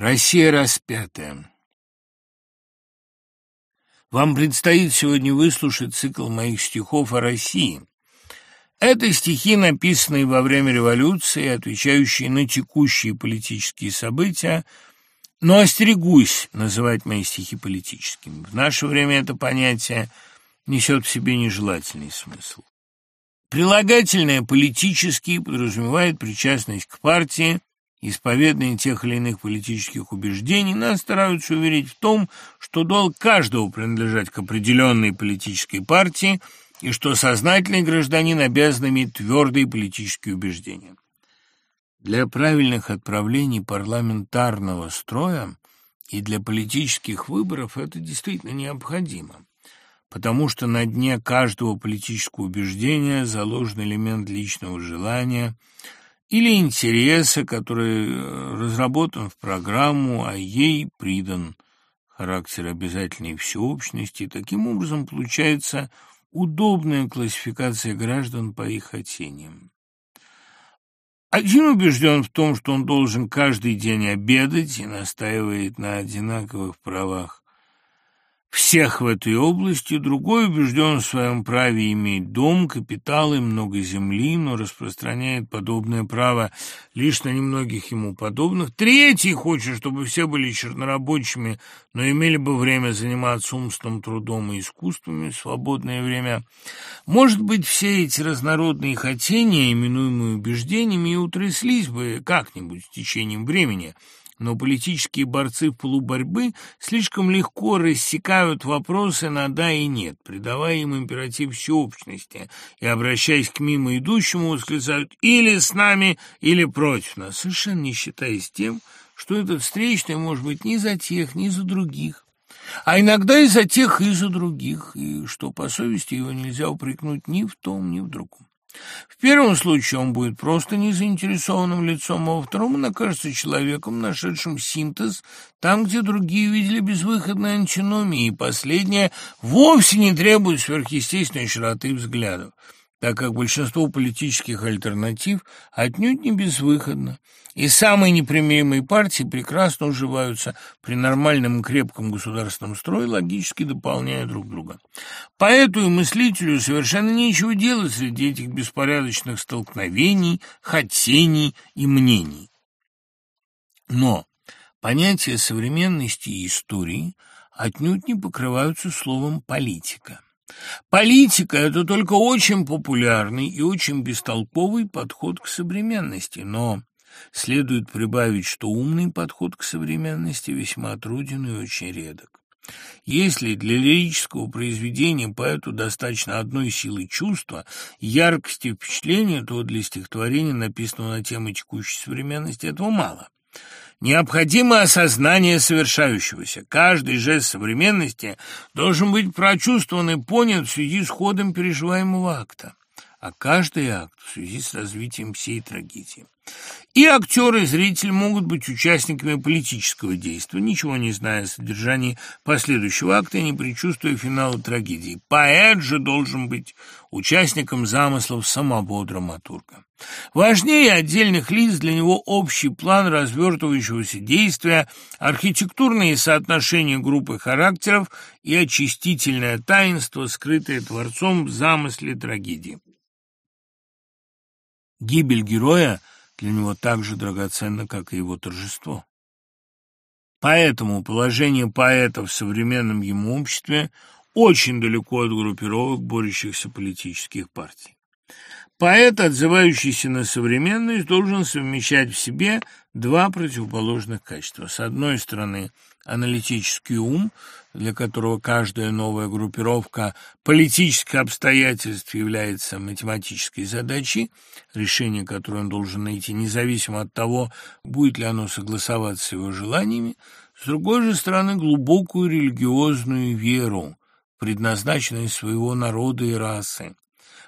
Россия распятая. Вам предстоит сегодня выслушать цикл моих стихов о России. Это стихи, написанные во время революции, отвечающие на текущие политические события, но остерегусь называть мои стихи политическими. В наше время это понятие несет в себе нежелательный смысл. Прилагательное «политический» подразумевает причастность к партии, исповедание тех или иных политических убеждений, нас стараются уверить в том, что долг каждого принадлежать к определенной политической партии и что сознательный гражданин обязан иметь твердые политические убеждения. Для правильных отправлений парламентарного строя и для политических выборов это действительно необходимо, потому что на дне каждого политического убеждения заложен элемент личного желания – или интереса, который э, разработан в программу, а ей придан характер обязательной всеобщности. Таким образом, получается удобная классификация граждан по их хотениям. Один убежден в том, что он должен каждый день обедать и настаивает на одинаковых правах всех в этой области, другой убежден в своем праве иметь дом, капитал и много земли, но распространяет подобное право лишь на немногих ему подобных. Третий хочет, чтобы все были чернорабочими, но имели бы время заниматься умственным трудом и искусствами свободное время. Может быть, все эти разнородные хотения, именуемые убеждениями, и утряслись бы как-нибудь с течением времени – но политические борцы в полуборьбы слишком легко рассекают вопросы на «да» и «нет», придавая им императив всеобщности и, обращаясь к мимо идущему, восклицают «или с нами, или против нас», совершенно не считаясь тем, что этот встречный может быть ни за тех, ни за других, а иногда и за тех, и за других, и что по совести его нельзя упрекнуть ни в том, ни в другом. В первом случае он будет просто незаинтересованным лицом, а во втором он окажется человеком, нашедшим синтез там, где другие видели безвыходные антиномии, и последнее вовсе не требует сверхъестественной широты взглядов так как большинство политических альтернатив отнюдь не безвыходно, и самые непримиримые партии прекрасно уживаются при нормальном крепком государственном строе, логически дополняя друг друга. Поэту и мыслителю совершенно нечего делать среди этих беспорядочных столкновений, хотений и мнений. Но понятия современности и истории отнюдь не покрываются словом «политика». Политика – это только очень популярный и очень бестолковый подход к современности, но следует прибавить, что умный подход к современности весьма труден и очень редок. Если для лирического произведения поэту достаточно одной силы чувства, яркости впечатления, то для стихотворения, написанного на тему текущей современности, этого мало – Необходимо осознание совершающегося. Каждый жест современности должен быть прочувствован и понят в связи с ходом переживаемого акта, а каждый акт в связи с развитием всей трагедии. И актеры, и зритель могут быть участниками политического действия, ничего не зная о содержании последующего акта и не предчувствуя финала трагедии. Поэт же должен быть участником замыслов самого драматурга. Важнее отдельных лиц для него общий план развертывающегося действия, архитектурные соотношения группы характеров и очистительное таинство, скрытое Творцом в замысле трагедии. Гибель героя – для него так же драгоценно, как и его торжество. Поэтому положение поэта в современном ему обществе очень далеко от группировок борющихся политических партий. Поэт, отзывающийся на современность, должен совмещать в себе два противоположных качества. С одной стороны, аналитический ум, для которого каждая новая группировка политических обстоятельств является математической задачей, решение которой он должен найти независимо от того, будет ли оно согласоваться с его желаниями, с другой же стороны, глубокую религиозную веру, предназначенную своего народа и расы,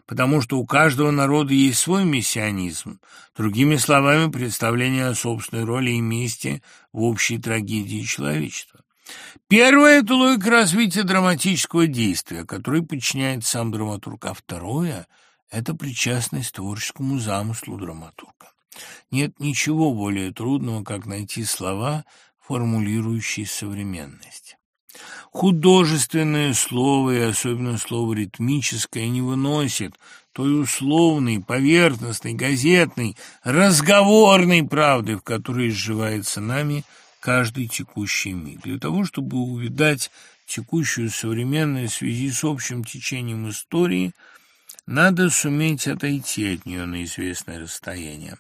потому что у каждого народа есть свой мессианизм, другими словами, представление о собственной роли и месте в общей трагедии человечества. Первое – это логика развития драматического действия, которой подчиняет сам драматург, а второе – это причастность творческому замыслу драматурга. Нет ничего более трудного, как найти слова, формулирующий современность. Художественное слово, и особенно слово ритмическое, не выносит той условной, поверхностной, газетной, разговорной правды, в которой изживается нами каждый текущий миг. Для того, чтобы увидать текущую современность в связи с общим течением истории, надо суметь отойти от нее на известное расстояние.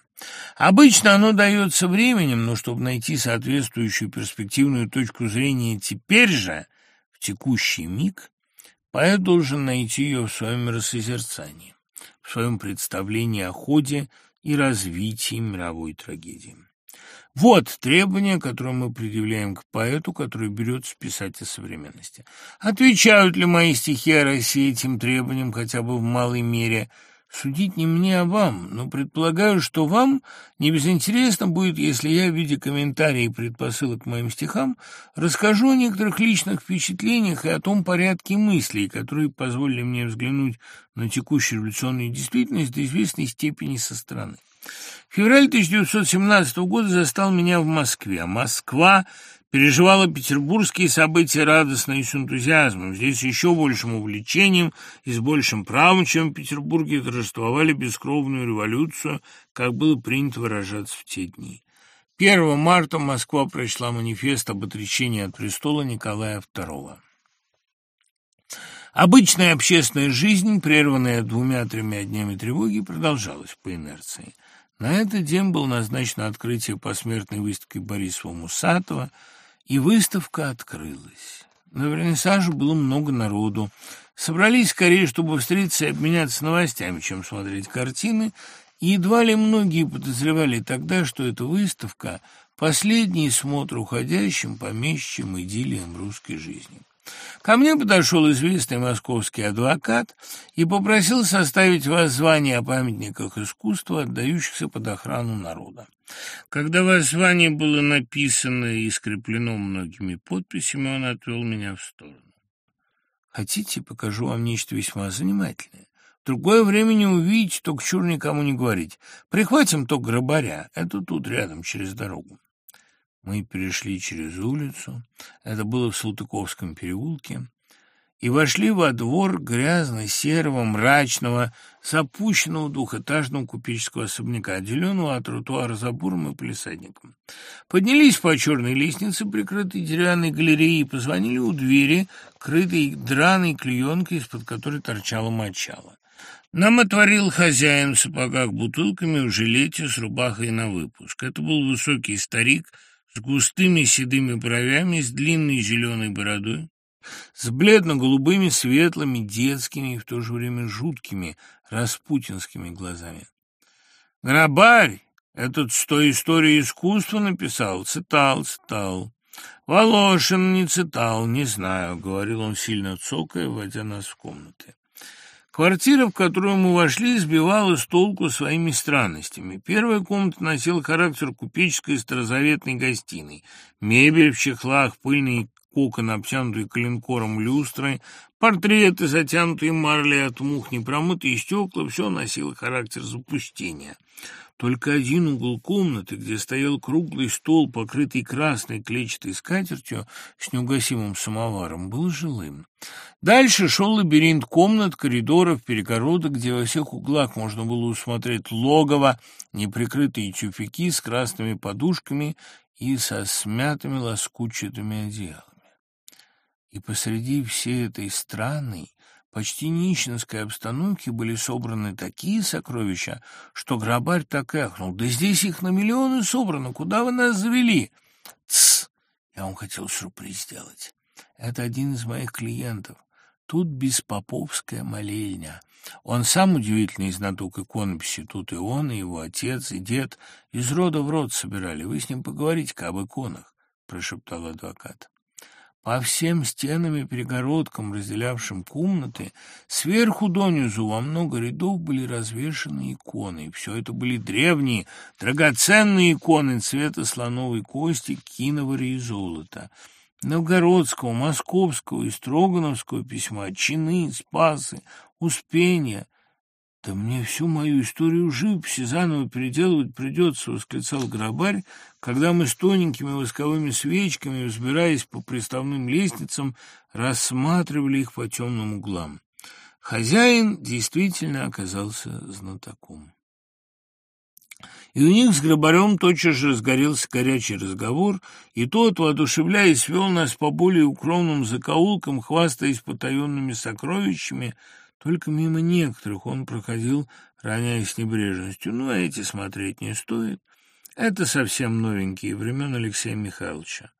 Обычно оно дается временем, но чтобы найти соответствующую перспективную точку зрения теперь же, в текущий миг, поэт должен найти ее в своем рассозерцании, в своем представлении о ходе и развитии мировой трагедии. Вот требования, которые мы предъявляем к поэту, который берется писать о современности. Отвечают ли мои стихи о России этим требованиям хотя бы в малой мере – Судить не мне, а вам, но предполагаю, что вам не безинтересно будет, если я в виде комментариев и предпосылок к моим стихам расскажу о некоторых личных впечатлениях и о том порядке мыслей, которые позволили мне взглянуть на текущую революционную действительность до известной степени со стороны. Февраль 1917 года застал меня в Москве. Москва переживала петербургские события радостно и с энтузиазмом. Здесь еще большим увлечением и с большим правом, чем в Петербурге, торжествовали бескровную революцию, как было принято выражаться в те дни. 1 марта Москва прочла манифест об отречении от престола Николая II. Обычная общественная жизнь, прерванная двумя-тремя днями тревоги, продолжалась по инерции. На этот день было назначено открытие посмертной выставки Борисова-Мусатова – и выставка открылась. На вернисаже было много народу. Собрались скорее, чтобы встретиться и обменяться новостями, чем смотреть картины, и едва ли многие подозревали тогда, что эта выставка — последний смотр уходящим помещичьим идиллиям русской жизни. Ко мне подошел известный московский адвокат и попросил составить воззвание о памятниках искусства, отдающихся под охрану народа. Когда воззвание было написано и скреплено многими подписями, он отвел меня в сторону. «Хотите, покажу вам нечто весьма занимательное? В другое время не увидите, только чур никому не говорить. Прихватим то грабаря, это тут рядом, через дорогу». Мы перешли через улицу, это было в Салтыковском переулке, и вошли во двор грязно-серого, мрачного, запущенного двухэтажного купеческого особняка, отделенного от тротуара забором и полисадником. Поднялись по черной лестнице, прикрытой деревянной галереей, и позвонили у двери, крытой драной клеенкой, из-под которой торчало мочало. Нам отворил хозяин в сапогах бутылками, в жилете, с рубахой на выпуск. Это был высокий старик с густыми седыми бровями, с длинной зеленой бородой, с бледно-голубыми, светлыми, детскими и в то же время жуткими, распутинскими глазами. «Грабарь! Этот сто истории искусства написал? Цитал, цитал. Волошин не цитал, не знаю», — говорил он сильно цокая, вводя нас в комнаты. Квартира, в которую мы вошли, сбивала с толку своими странностями. Первая комната носила характер купеческой старозаветной гостиной. Мебель в чехлах, пыльные кокон, обтянутый коленкором люстры, портреты, затянутые марлей от мух, непромытые стекла — все носило характер запустения. Только один угол комнаты, где стоял круглый стол, покрытый красной клетчатой скатертью с неугасимым самоваром, был жилым. Дальше шел лабиринт комнат, коридоров, перегородок, где во всех углах можно было усмотреть логово, неприкрытые тюфяки с красными подушками и со смятыми лоскутчатыми одеялами. И посреди всей этой странной, почти нищенской обстановки были собраны такие сокровища, что грабарь так и ахнул. «Да здесь их на миллионы собрано! Куда вы нас завели?» «Тсс!» Я вам хотел сюрприз сделать. Это один из моих клиентов. Тут беспоповская молельня. Он сам удивительный знаток иконописи. Тут и он, и его отец, и дед из рода в род собирали. Вы с ним поговорите-ка об иконах, — прошептал адвокат. По всем стенам и перегородкам, разделявшим комнаты, сверху донизу во много рядов были развешаны иконы. Все это были древние, драгоценные иконы цвета слоновой кости, киновари и золота. Новгородского, московского и строгановского письма, чины, спасы, успения. «Да мне всю мою историю живописи заново переделывать придется», — восклицал грабарь, когда мы с тоненькими восковыми свечками, взбираясь по приставным лестницам, рассматривали их по темным углам. Хозяин действительно оказался знатоком. И у них с Грабарем тотчас же разгорелся горячий разговор, и тот, воодушевляясь, вел нас по более укромным закоулкам, хвастаясь потаенными сокровищами, только мимо некоторых он проходил, роняясь небрежностью. Ну, а эти смотреть не стоит. Это совсем новенькие, времен Алексея Михайловича.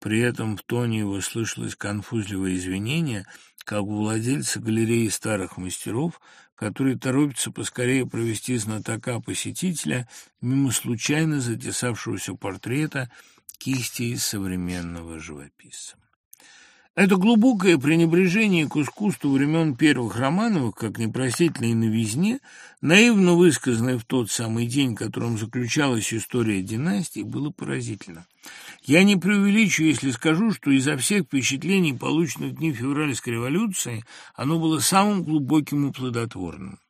При этом в тоне его слышалось конфузливое извинение, как у владельца галереи старых мастеров, который торопится поскорее провести знатока-посетителя мимо случайно затесавшегося портрета кисти современного живописца. Это глубокое пренебрежение к искусству времен первых Романовых, как непростительной новизне, наивно высказанное в тот самый день, которым заключалась история династии, было поразительно. Я не преувеличу, если скажу, что изо всех впечатлений, полученных в дни февральской революции, оно было самым глубоким и плодотворным.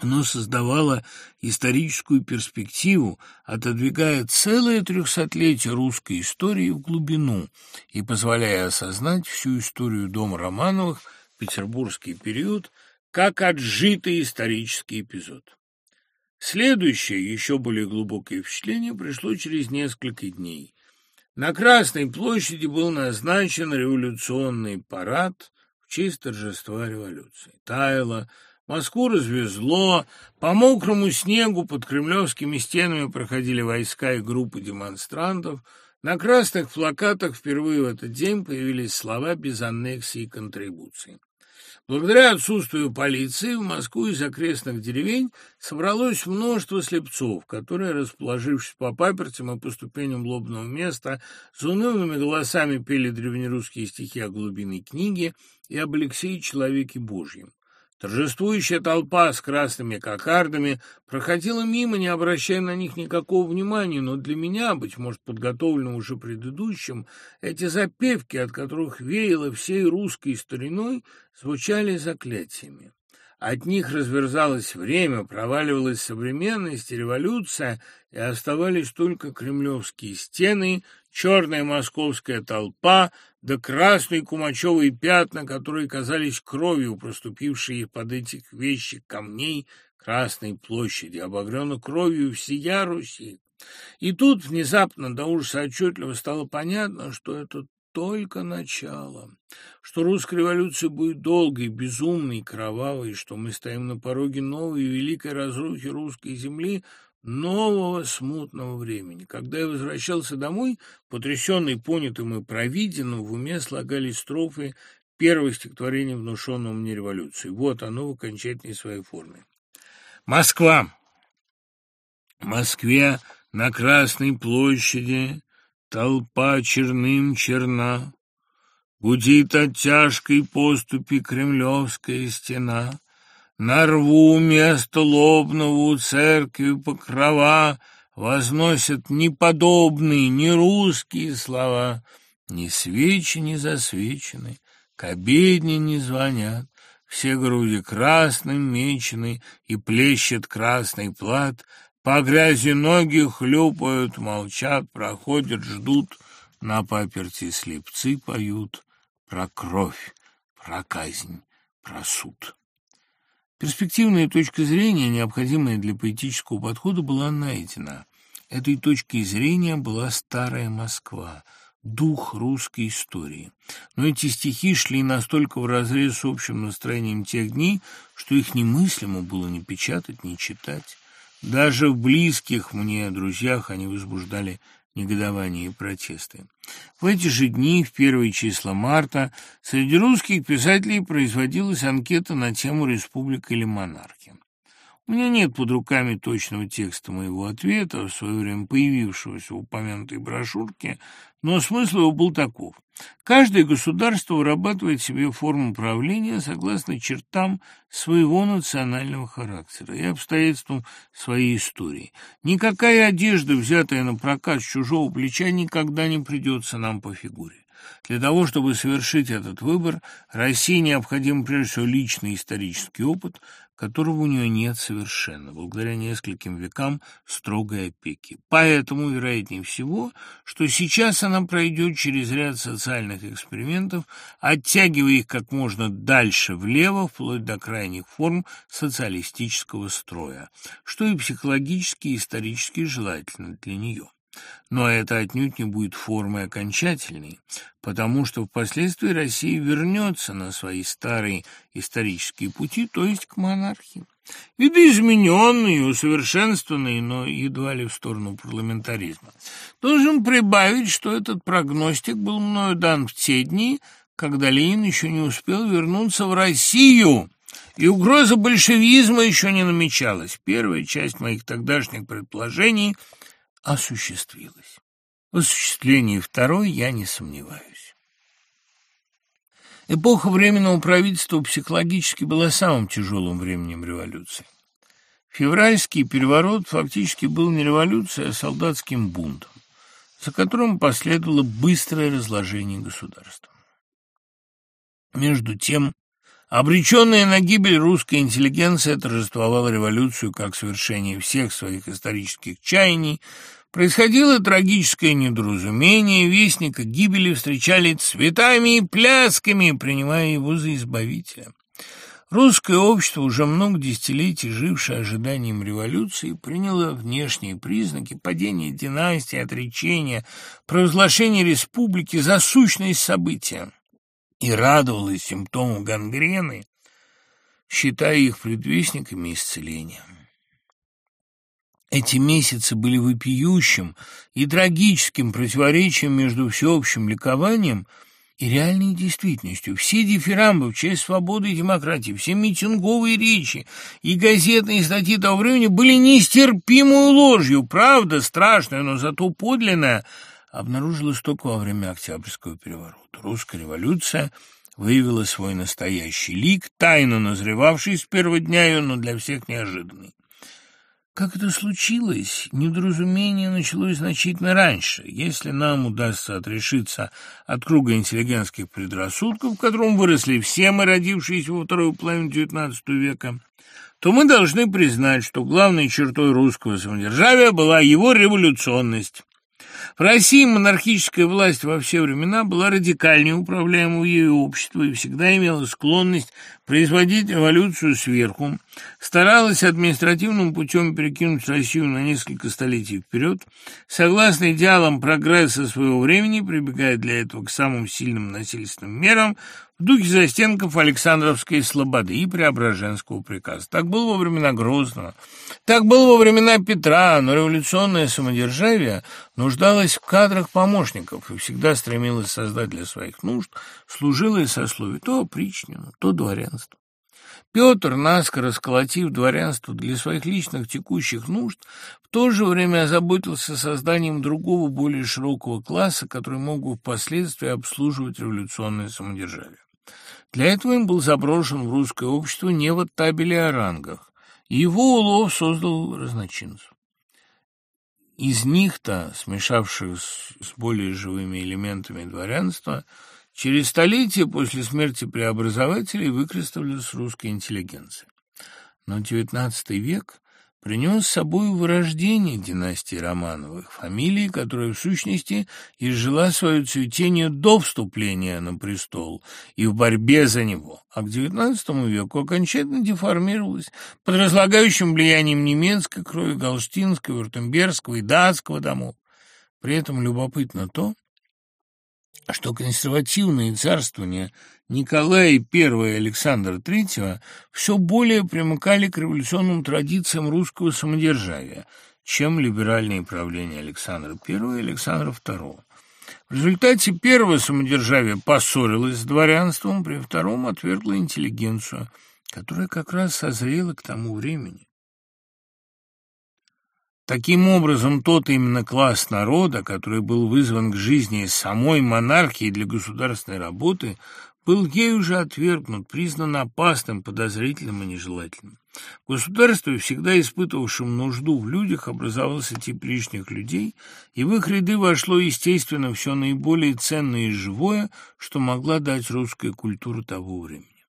Оно создавало историческую перспективу, отодвигая целое трехсотлетие русской истории в глубину и позволяя осознать всю историю дома Романовых петербургский период как отжитый исторический эпизод. Следующее, еще более глубокое впечатление пришло через несколько дней. На Красной площади был назначен революционный парад в честь торжества революции. Таяло, Москву развезло, по мокрому снегу под кремлевскими стенами проходили войска и группы демонстрантов. На красных плакатах впервые в этот день появились слова без аннексии и контрибуции. Благодаря отсутствию полиции в Москву из окрестных деревень собралось множество слепцов, которые, расположившись по папертям и по ступеням лобного места, с унылыми голосами пели древнерусские стихи о глубине книги и об Алексее Человеке Божьем. Торжествующая толпа с красными кокардами проходила мимо, не обращая на них никакого внимания, но для меня, быть может, подготовленного уже предыдущим, эти запевки, от которых веяло всей русской стариной, звучали заклятиями. От них разверзалось время, проваливалась современность революция, и оставались только кремлевские стены, черная московская толпа, да красные кумачевые пятна, которые казались кровью, проступившие под этих вещих камней Красной площади, обогрена кровью всея Руси. И тут внезапно до ужаса отчетливо стало понятно, что это только начало, что русская революция будет долгой, безумной, кровавой, что мы стоим на пороге новой великой разрухи русской земли, нового смутного времени. Когда я возвращался домой, потрясенный понятым и провиденным, в уме слагались строфы первого стихотворения, внушенного мне революции. Вот оно в окончательной своей форме. Москва. Москве на Красной площади толпа черным черна, Гудит от тяжкой поступи кремлевская стена, На рву место лобного у церкви покрова Возносят неподобные, не русские слова, Ни свечи не засвечены, к обедне не звонят, Все груди красным мечены, и плещет красный плат, по грязи ноги хлюпают, молчат, проходят, ждут, на паперти слепцы поют про кровь, про казнь, про суд. Перспективная точка зрения, необходимая для поэтического подхода, была найдена. Этой точкой зрения была старая Москва, дух русской истории. Но эти стихи шли настолько вразрез с общим настроением тех дней, что их немыслимо было ни печатать, ни читать. Даже в близких мне друзьях они возбуждали негодование и протесты. В эти же дни, в первые числа марта, среди русских писателей производилась анкета на тему «Республика или монархия». Меня нет под руками точного текста моего ответа, в свое время появившегося в упомянутой брошюрке, но смысл его был таков. Каждое государство вырабатывает себе форму правления согласно чертам своего национального характера и обстоятельствам своей истории. Никакая одежда, взятая на прокат с чужого плеча, никогда не придется нам по фигуре. Для того, чтобы совершить этот выбор, России необходим прежде всего личный исторический опыт, которого у нее нет совершенно, благодаря нескольким векам строгой опеки. Поэтому, вероятнее всего, что сейчас она пройдет через ряд социальных экспериментов, оттягивая их как можно дальше влево, вплоть до крайних форм социалистического строя, что и психологически и исторически желательно для нее. Но это отнюдь не будет формой окончательной, потому что впоследствии Россия вернется на свои старые исторические пути, то есть к монархии. Видоизмененный и усовершенствованный, но едва ли в сторону парламентаризма. Должен прибавить, что этот прогностик был мною дан в те дни, когда Ленин еще не успел вернуться в Россию, и угроза большевизма еще не намечалась. Первая часть моих тогдашних предположений – осуществилось. В осуществлении второй я не сомневаюсь. Эпоха Временного правительства психологически была самым тяжелым временем революции. Февральский переворот фактически был не революцией, а солдатским бунтом, за которым последовало быстрое разложение государства. Между тем, обреченная на гибель русская интеллигенция торжествовала революцию как совершение всех своих исторических чаяний, Происходило трагическое недоразумение, вестника гибели встречали цветами и плясками, принимая его за избавителя. Русское общество, уже много десятилетий жившее ожиданием революции, приняло внешние признаки падения династии, отречения, провозглашения республики за сущность события и радовалось симптомам гангрены, считая их предвестниками исцеления. Эти месяцы были вопиющим и трагическим противоречием между всеобщим ликованием и реальной действительностью. Все дифирамбы в честь свободы и демократии, все митинговые речи и газетные статьи того времени были нестерпимой ложью. Правда, страшная, но зато подлинная, обнаружилась только во время Октябрьского переворота. Русская революция выявила свой настоящий лик, тайно назревавший с первого дня ее, но для всех неожиданный. Как это случилось? Недоразумение началось значительно раньше. Если нам удастся отрешиться от круга интеллигентских предрассудков, в котором выросли все мы, родившиеся во второй половине XIX века, то мы должны признать, что главной чертой русского самодержавия была его революционность. В России монархическая власть во все времена была радикальнее управляемого ею общества и всегда имела склонность производить революцию сверху, старалась административным путем перекинуть Россию на несколько столетий вперед, согласно идеалам прогресса своего времени, прибегая для этого к самым сильным насильственным мерам, в духе застенков Александровской слободы и Преображенского приказа. Так было во времена Грозного, так было во времена Петра, но революционное самодержавие нуждалось в кадрах помощников и всегда стремилось создать для своих нужд служилое сословие то опричнину, то дворянство. Петр, наскоро сколотив дворянство для своих личных текущих нужд, в то же время озаботился созданием другого, более широкого класса, который мог бы впоследствии обслуживать революционное самодержавие. Для этого им был заброшен в русское общество не в табеле о рангах, его улов создал разночинцев. Из них-то, смешавшись с более живыми элементами дворянства, через столетия после смерти преобразователей выкрестовалась русская интеллигенция. Но XIX век принес с собой вырождение династии Романовых, фамилии, которая в сущности изжила свое цветение до вступления на престол и в борьбе за него, а к XIX веку окончательно деформировалась под разлагающим влиянием немецкой крови, галштинского, вюртембергского и датского домов. При этом любопытно то, что консервативные царствования Николая I и Александра III все более примыкали к революционным традициям русского самодержавия, чем либеральные правления Александра I и Александра II. В результате первого самодержавия поссорилось с дворянством, при втором отвергло интеллигенцию, которая как раз созрела к тому времени. Таким образом, тот именно класс народа, который был вызван к жизни самой монархии для государственной работы, был ей уже отвергнут, признан опасным, подозрительным и нежелательным. В государстве, всегда испытывавшем нужду в людях, образовался тип лишних людей, и в их ряды вошло, естественно, все наиболее ценное и живое, что могла дать русская культура того времени.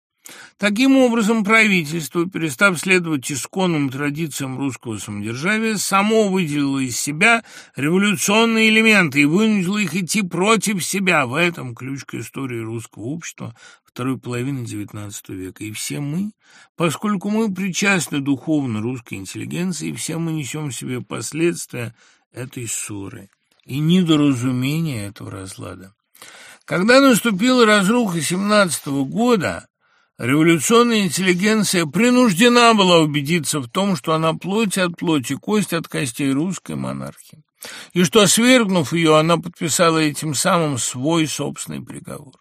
Таким образом, правительство, перестав следовать исконным традициям русского самодержавия, само выделило из себя революционные элементы и вынудило их идти против себя. В этом ключ к истории русского общества второй половины XIX века. И все мы, поскольку мы причастны духовно русской интеллигенции, все мы несем в себе последствия этой ссоры и недоразумения этого разлада. Когда наступила разруха 17 года, революционная интеллигенция принуждена была убедиться в том, что она плоть от плоти, кость от костей русской монархии, и что, свергнув ее, она подписала этим самым свой собственный приговор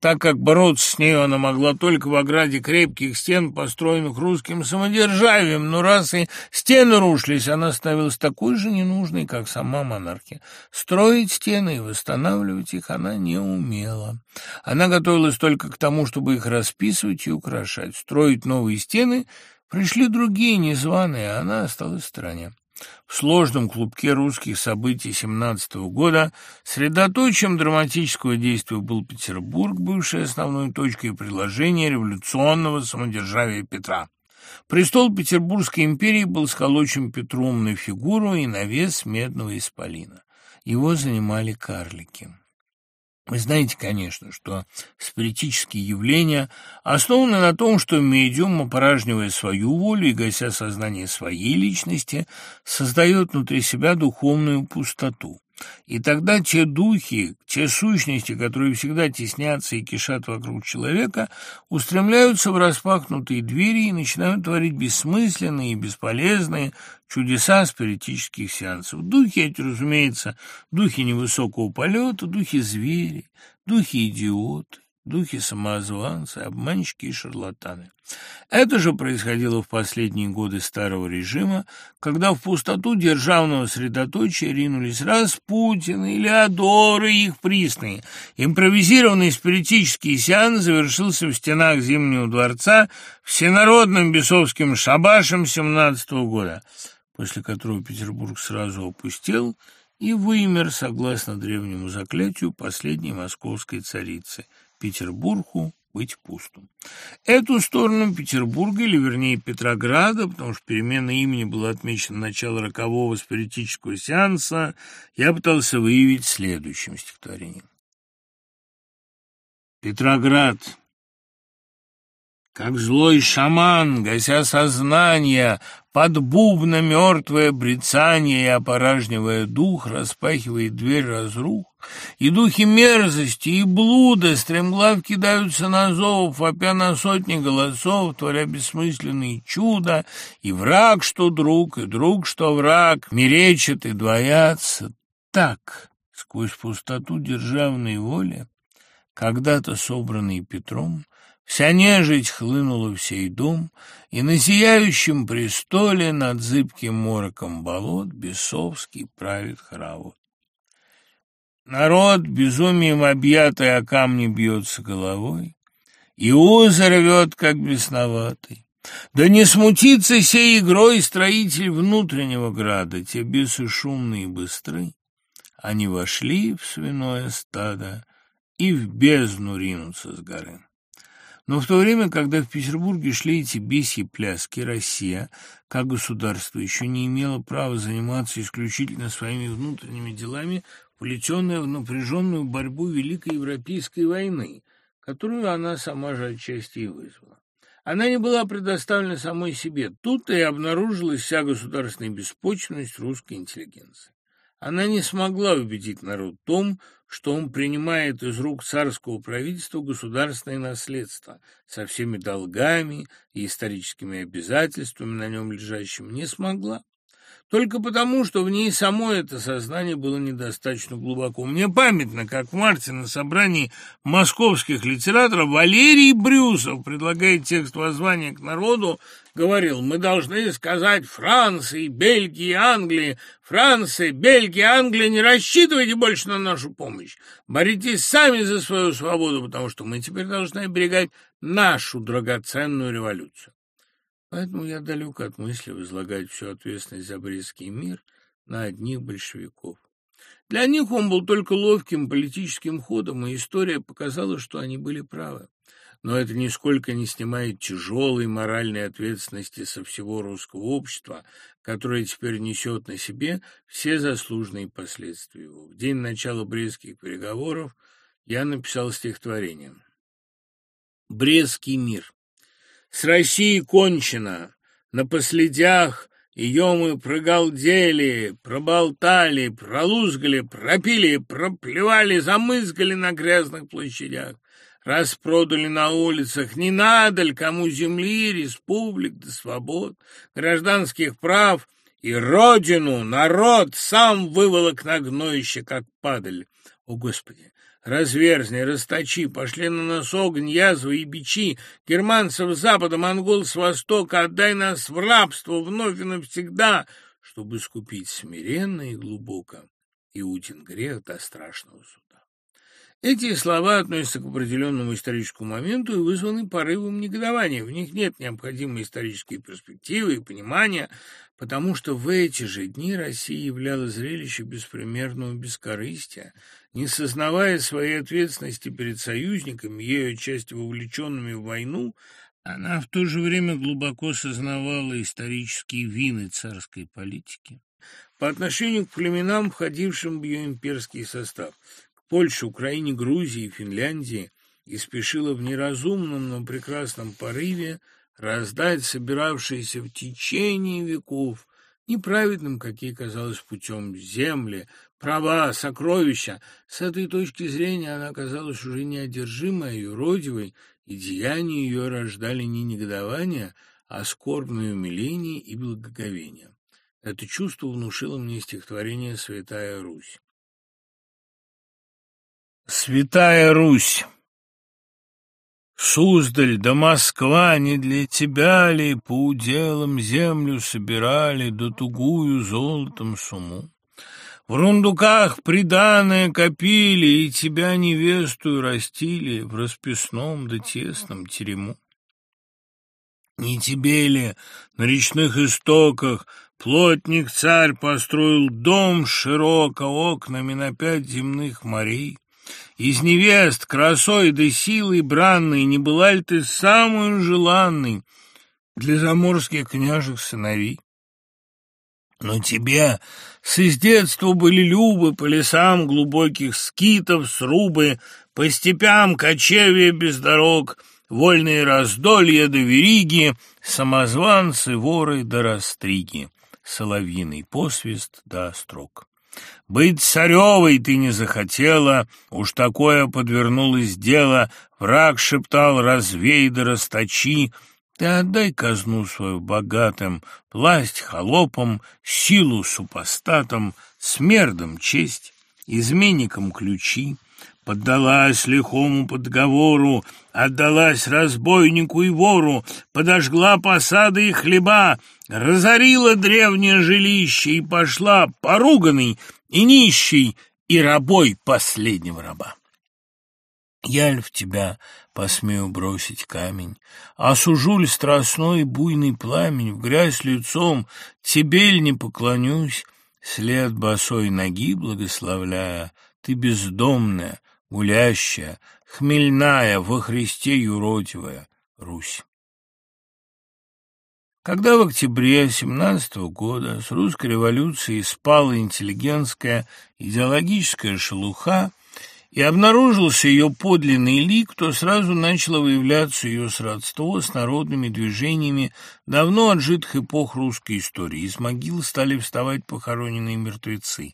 так как бороться с нею она могла только в ограде крепких стен, построенных русским самодержавием, но раз и стены рушились, она становилась такой же ненужной, как сама монархия. Строить стены и восстанавливать их она не умела. Она готовилась только к тому, чтобы их расписывать и украшать. Строить новые стены пришли другие незваные, а она осталась в стороне. В сложном клубке русских событий 17 года средоточием драматического действия был Петербург, бывший основной точкой приложения революционного самодержавия Петра. Престол Петербургской империи был сколочен Петром на фигуру и на вес медного исполина. Его занимали карлики. Вы знаете, конечно, что спиритические явления основаны на том, что медиум, опоражнивая свою волю и гася сознание своей личности, создает внутри себя духовную пустоту. И тогда те духи, те сущности, которые всегда теснятся и кишат вокруг человека, устремляются в распахнутые двери и начинают творить бессмысленные и бесполезные чудеса спиритических сеансов. Духи эти, разумеется, духи невысокого полета, духи звери, духи идиоты, духи самозванцы, обманщики и шарлатаны. Это же происходило в последние годы старого режима, когда в пустоту державного средоточия ринулись Распутины, Леодоры и их присные. Импровизированный спиритический сеанс завершился в стенах Зимнего дворца всенародным бесовским шабашем 17 -го года, после которого Петербург сразу опустел и вымер, согласно древнему заклятию, последней московской царицы – Петербургу быть пустым. Эту сторону Петербурга, или вернее Петрограда, потому что перемена имени была отмечена начало рокового спиритического сеанса, я пытался выявить следующим стихотворением. Петроград. Как злой шаман, гася сознание, под бубна мертвое брецание и опоражнивая дух, распахивает дверь разрух, и духи мерзости и блуда стремглав кидаются на зов, вопя на сотни голосов, творя бессмысленные чуда, и враг, что друг, и друг, что враг, меречат и двоятся. Так, сквозь пустоту державной воли, когда-то собранный Петром, Вся нежить хлынула в сей дом, и на сияющем престоле над зыбким мороком болот бесовский правит хоровод. Народ, безумием объятый, о камни бьется головой, и узы рвет, как бесноватый. Да не смутится сей игрой строитель внутреннего града, те бесы шумные и быстры. Они вошли в свиное стадо и в бездну ринутся с горы. Но в то время, когда в Петербурге шли эти бесьи пляски, Россия, как государство, еще не имела права заниматься исключительно своими внутренними делами, плетенная в напряженную борьбу Великой Европейской войны, которую она сама же отчасти и вызвала. Она не была предоставлена самой себе. Тут-то и обнаружилась вся государственная беспочвенность русской интеллигенции. Она не смогла убедить народ в том, что он принимает из рук царского правительства государственное наследство со всеми долгами и историческими обязательствами, на нем лежащими, не смогла. Только потому, что в ней само это сознание было недостаточно глубоко. Мне памятно, как в марте на собрании московских литераторов Валерий Брюсов, предлагая текст воззвания к народу, говорил, мы должны сказать Франции, Бельгии, Англии, Франция, Бельгия, Англия, не рассчитывайте больше на нашу помощь. Боритесь сами за свою свободу, потому что мы теперь должны оберегать нашу драгоценную революцию. Поэтому я далек от мысли возлагать всю ответственность за Брестский мир на одних большевиков. Для них он был только ловким политическим ходом, и история показала, что они были правы. но это нисколько не снимает тяжелой моральной ответственности со всего русского общества, которое теперь несет на себе все заслуженные последствия его. В день начала Брестских переговоров я написал стихотворение. Брестский мир. С Россией кончено. На последях ее мы прогалдели, проболтали, пролузгали, пропили, проплевали, замызгали на грязных площадях. Распродали на улицах, не надо ли кому земли, республик да свобод, гражданских прав и родину, народ сам выволок на гноище, как падаль. О, Господи! Разверзни, расточи, пошли на нас огонь, язвы и бичи, германцев с запада, монгол с востока, отдай нас в рабство вновь и навсегда, чтобы скупить смиренно и глубоко Иудин грех до страшного суда. Эти слова относятся к определенному историческому моменту и вызваны порывом негодования. В них нет необходимой исторической перспективы и понимания, потому что в эти же дни Россия являла зрелище беспримерного бескорыстия, не сознавая своей ответственности перед союзниками, ею отчасти вовлеченными в войну, она в то же время глубоко сознавала исторические вины царской политики по отношению к племенам, входившим в ее имперский состав. Польше, Украине, Грузии, Финляндии и спешила в неразумном, но прекрасном порыве раздать собиравшиеся в течение веков неправедным, какие казалось, путем земли, права, сокровища. С этой точки зрения она оказалась уже неодержимой, юродивой, и деяния ее рождали не негодование, а скорбное умиление и благоговение. Это чувство внушило мне стихотворение «Святая Русь». Святая Русь! Суздаль да Москва не для тебя ли по уделам землю собирали да тугую золотом суму? В рундуках приданое копили и тебя невесту растили в расписном да тесном терему. Не тебе ли на речных истоках плотник-царь построил дом широко окнами на пять земных морей? Из невест, красой да силой бранной, Не была ли ты самую желанной Для заморских княжих сыновей? Но тебе с детства были любы По лесам глубоких скитов срубы, По степям кочевья без дорог, Вольные раздолья да вериги, Самозванцы, воры да растриги, Соловьиный посвист да острог. Быть царевой ты не захотела, уж такое подвернулось дело, враг шептал «развей да расточи», ты отдай казну свою богатым, власть холопам, силу супостатам, смердам честь, изменникам ключи. Поддалась лихому подговору, отдалась разбойнику и вору, подожгла посады и хлеба, разорила древнее жилище и пошла поруганный и нищий, и рабой последнего раба. Я ль в тебя посмею бросить камень, Осужу ль страстной буйный пламень, В грязь лицом тебе ль не поклонюсь, След босой ноги благословляя, Ты бездомная, гулящая, Хмельная, во Христе юродивая Русь. Когда в октябре 17 года с русской революцией спала интеллигентская идеологическая шелуха и обнаружился ее подлинный лик, то сразу начало выявляться ее сродство с народными движениями давно отжитых эпох русской истории. Из могил стали вставать похороненные мертвецы,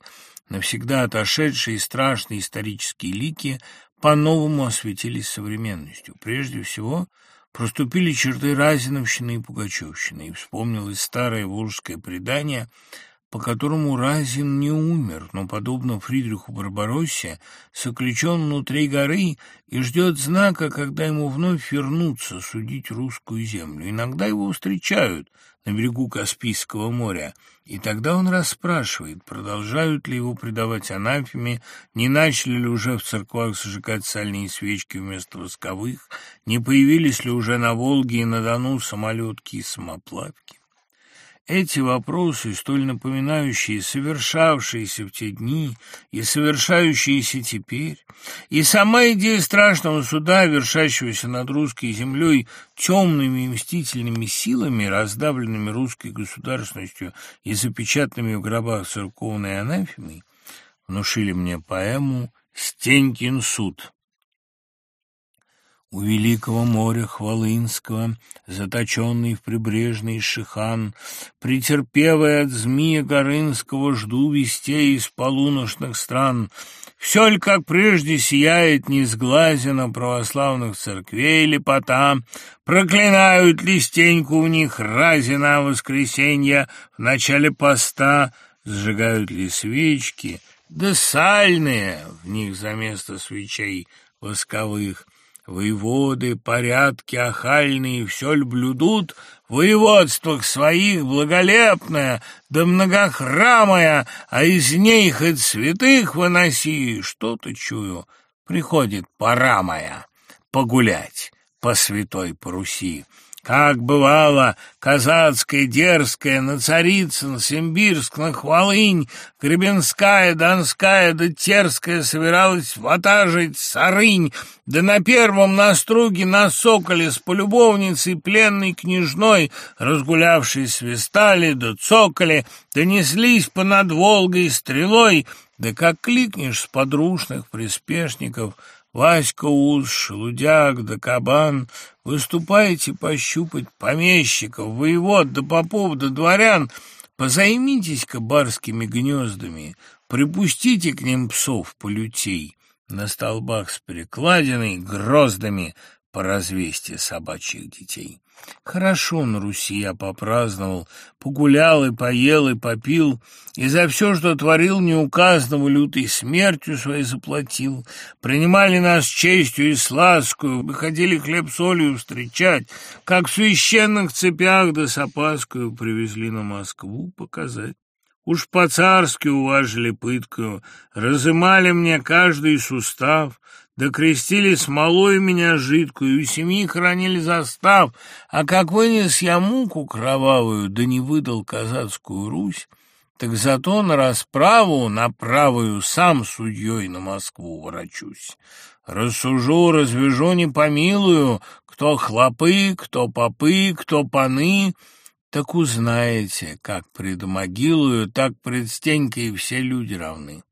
навсегда отошедшие страшные исторические лики по-новому осветились современностью. Прежде всего – Проступили черты Разиновщины и Пугачевщины, и вспомнилось старое волжское предание, по которому Разин не умер, но, подобно Фридриху Барбароссе, заключен внутри горы и ждет знака, когда ему вновь вернуться судить русскую землю. Иногда его встречают на берегу Каспийского моря, и тогда он расспрашивает, продолжают ли его предавать анафеме, не начали ли уже в церквах зажигать сальные свечки вместо восковых, не появились ли уже на Волге и на Дону самолетки и самоплавки. Эти вопросы, столь напоминающие совершавшиеся в те дни и совершающиеся теперь, и сама идея страшного суда, вершащегося над русской землей темными и мстительными силами, раздавленными русской государственностью и запечатанными в гробах церковной анафемой, внушили мне поэму «Стенькин суд». У великого моря Хвалынского, заточенный в прибрежный шихан, Претерпевая от змея Горынского, жду вестей из полуношных стран. Все ли, как прежде, сияет несглазено православных церквей лепота, Проклинают ли стеньку в них разина воскресенья в начале поста, Сжигают ли свечки, да сальные в них за место свечей восковых — Воеводы, порядки охальные, все ль блюдут в воеводствах своих благолепное, да многохрамое, а из ней хоть святых выноси, что-то чую, приходит пора моя погулять по святой Паруси. Как бывало, казацкая, дерзкая, на Царицын, Симбирск, на Хвалынь, Гребенская, Донская да Терская собиралась ватажить Сарынь, да на первом наструге на Соколе с полюбовницей пленной княжной, разгулявшей свистали да цокали, да неслись понад Волгой стрелой, да как кликнешь с подручных приспешников — Васька Уз, Шелудяк да Кабан, выступайте пощупать помещиков, воевод да попов да дворян, позаймитесь-ка барскими гнездами, припустите к ним псов полютей, на столбах с перекладиной гроздами по развесте собачьих детей. Хорошо на Руси я попраздновал, погулял и поел и попил, и за все, что творил неуказанного лютой смертью своей заплатил. Принимали нас честью и сласкую, выходили хлеб-солью встречать, как в священных цепях да с опаскою привезли на Москву показать. Уж по-царски уважили пыткою, разымали мне каждый сустав, да крестили смолой меня жидкую, и семьи хранили застав, а как вынес я муку кровавую, да не выдал казацкую Русь, так зато на расправу, на правую, сам судьей на Москву ворочусь. Рассужу, развяжу, не помилую, кто хлопы, кто попы, кто паны, так узнаете, как пред могилою, так пред стенькой все люди равны.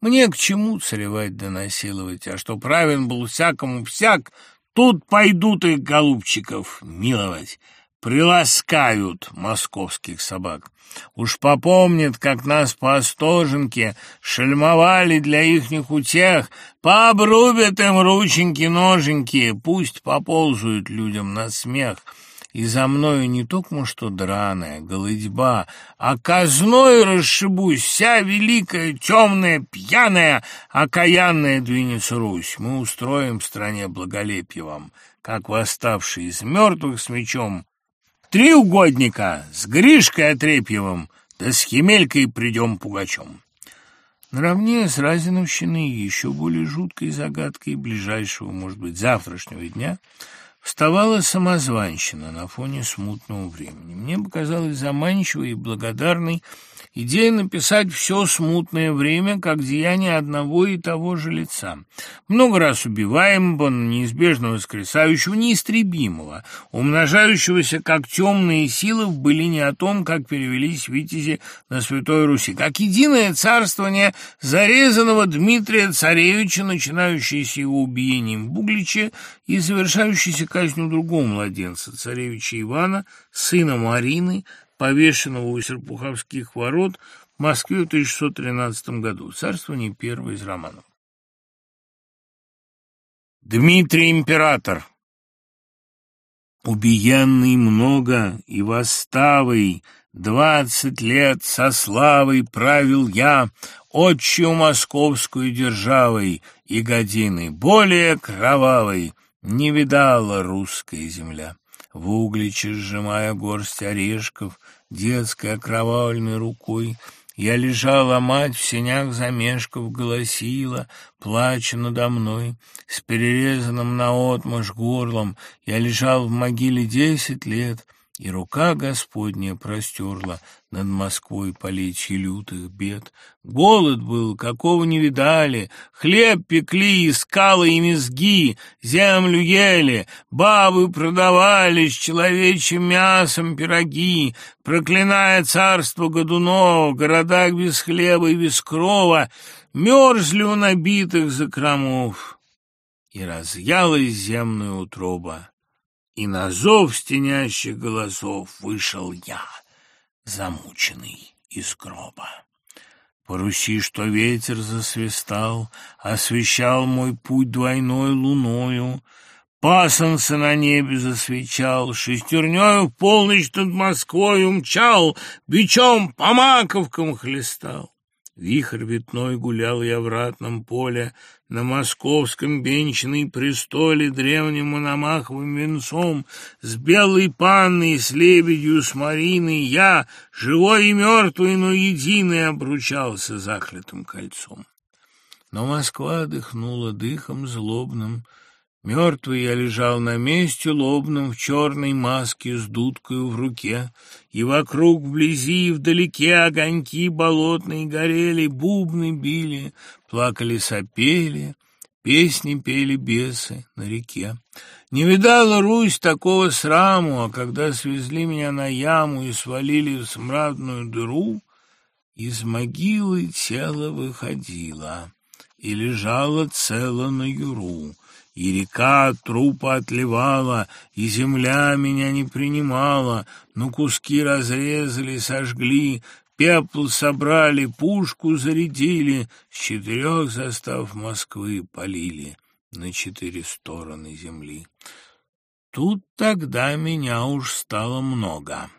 Мне к чему царевать да насиловать, а что правен был всякому всяк, тут пойдут их голубчиков миловать. Приласкают московских собак. Уж попомнят, как нас по Остоженке шельмовали для ихних утех, пообрубят им рученьки-ноженьки, пусть поползают людям на смех» и за мною не только что драная, голыдьба, а казной расшибусь, вся великая, темная, пьяная, окаянная двинется Русь. Мы устроим в стране благолепие вам, как восставший из мертвых с мечом. Три угодника с Гришкой Отрепьевым, да с Хемелькой придем пугачом. Наравне с Разиновщиной еще более жуткой загадкой ближайшего, может быть, завтрашнего дня — Вставала самозванщина на фоне смутного времени. Мне показалось заманчивой и благодарной Идея написать все смутное время, как деяние одного и того же лица. Много раз убиваемого, но неизбежно воскресающего, неистребимого, умножающегося, как темные силы в былине о том, как перевелись витязи на Святой Руси, как единое царствование зарезанного Дмитрия Царевича, начинающееся его убиением в Бугличе и завершающееся казнью другого младенца, царевича Ивана, сына Марины, повешенного у Серпуховских ворот в Москве в 1613 году. Царствование первое из романов. Дмитрий император Убиенный много и восставый, Двадцать лет со славой правил я Отчью московскую державой И годины более кровавой Не видала русская земля. В угличе, сжимая горсть орешков, детской окровавленной рукой, я лежала, мать в сенях замешков голосила, плача надо мной, с перерезанным наотмашь горлом. Я лежал в могиле десять лет, и рука Господня простерла над Москвой полечье лютых бед. Голод был, какого не видали, хлеб пекли скалы и мезги, землю ели, бабы продавали с человечьим мясом пироги, проклиная царство Годунова, городах без хлеба и без крова, мерзли у набитых закромов, и разъялась земная утроба и на зов стенящих голосов вышел я, замученный из гроба. По Руси, что ветер засвистал, освещал мой путь двойной луною, Пасанцы на небе засвечал, шестернёю в полночь над Москвой умчал, бичом по маковкам хлестал. Вихрь ветной гулял я в ратном поле, На московском бенчной престоле Древним мономаховым венцом С белой панной, с лебедью, с Мариной Я, живой и мертвый, но единый, Обручался заклятым кольцом. Но Москва дыхнула дыхом злобным, Мертвый я лежал на месте лобном в черной маске с дудкою в руке, и вокруг вблизи и вдалеке огоньки болотные горели, бубны били, плакали сопели, песни пели бесы на реке. Не видала Русь такого сраму, а когда свезли меня на яму и свалили в смрадную дыру, из могилы тело выходило и лежало цело на юру. И река от трупа отливала, и земля меня не принимала, но куски разрезали, сожгли, пепл собрали, пушку зарядили, с четырех застав Москвы полили на четыре стороны земли. Тут тогда меня уж стало много.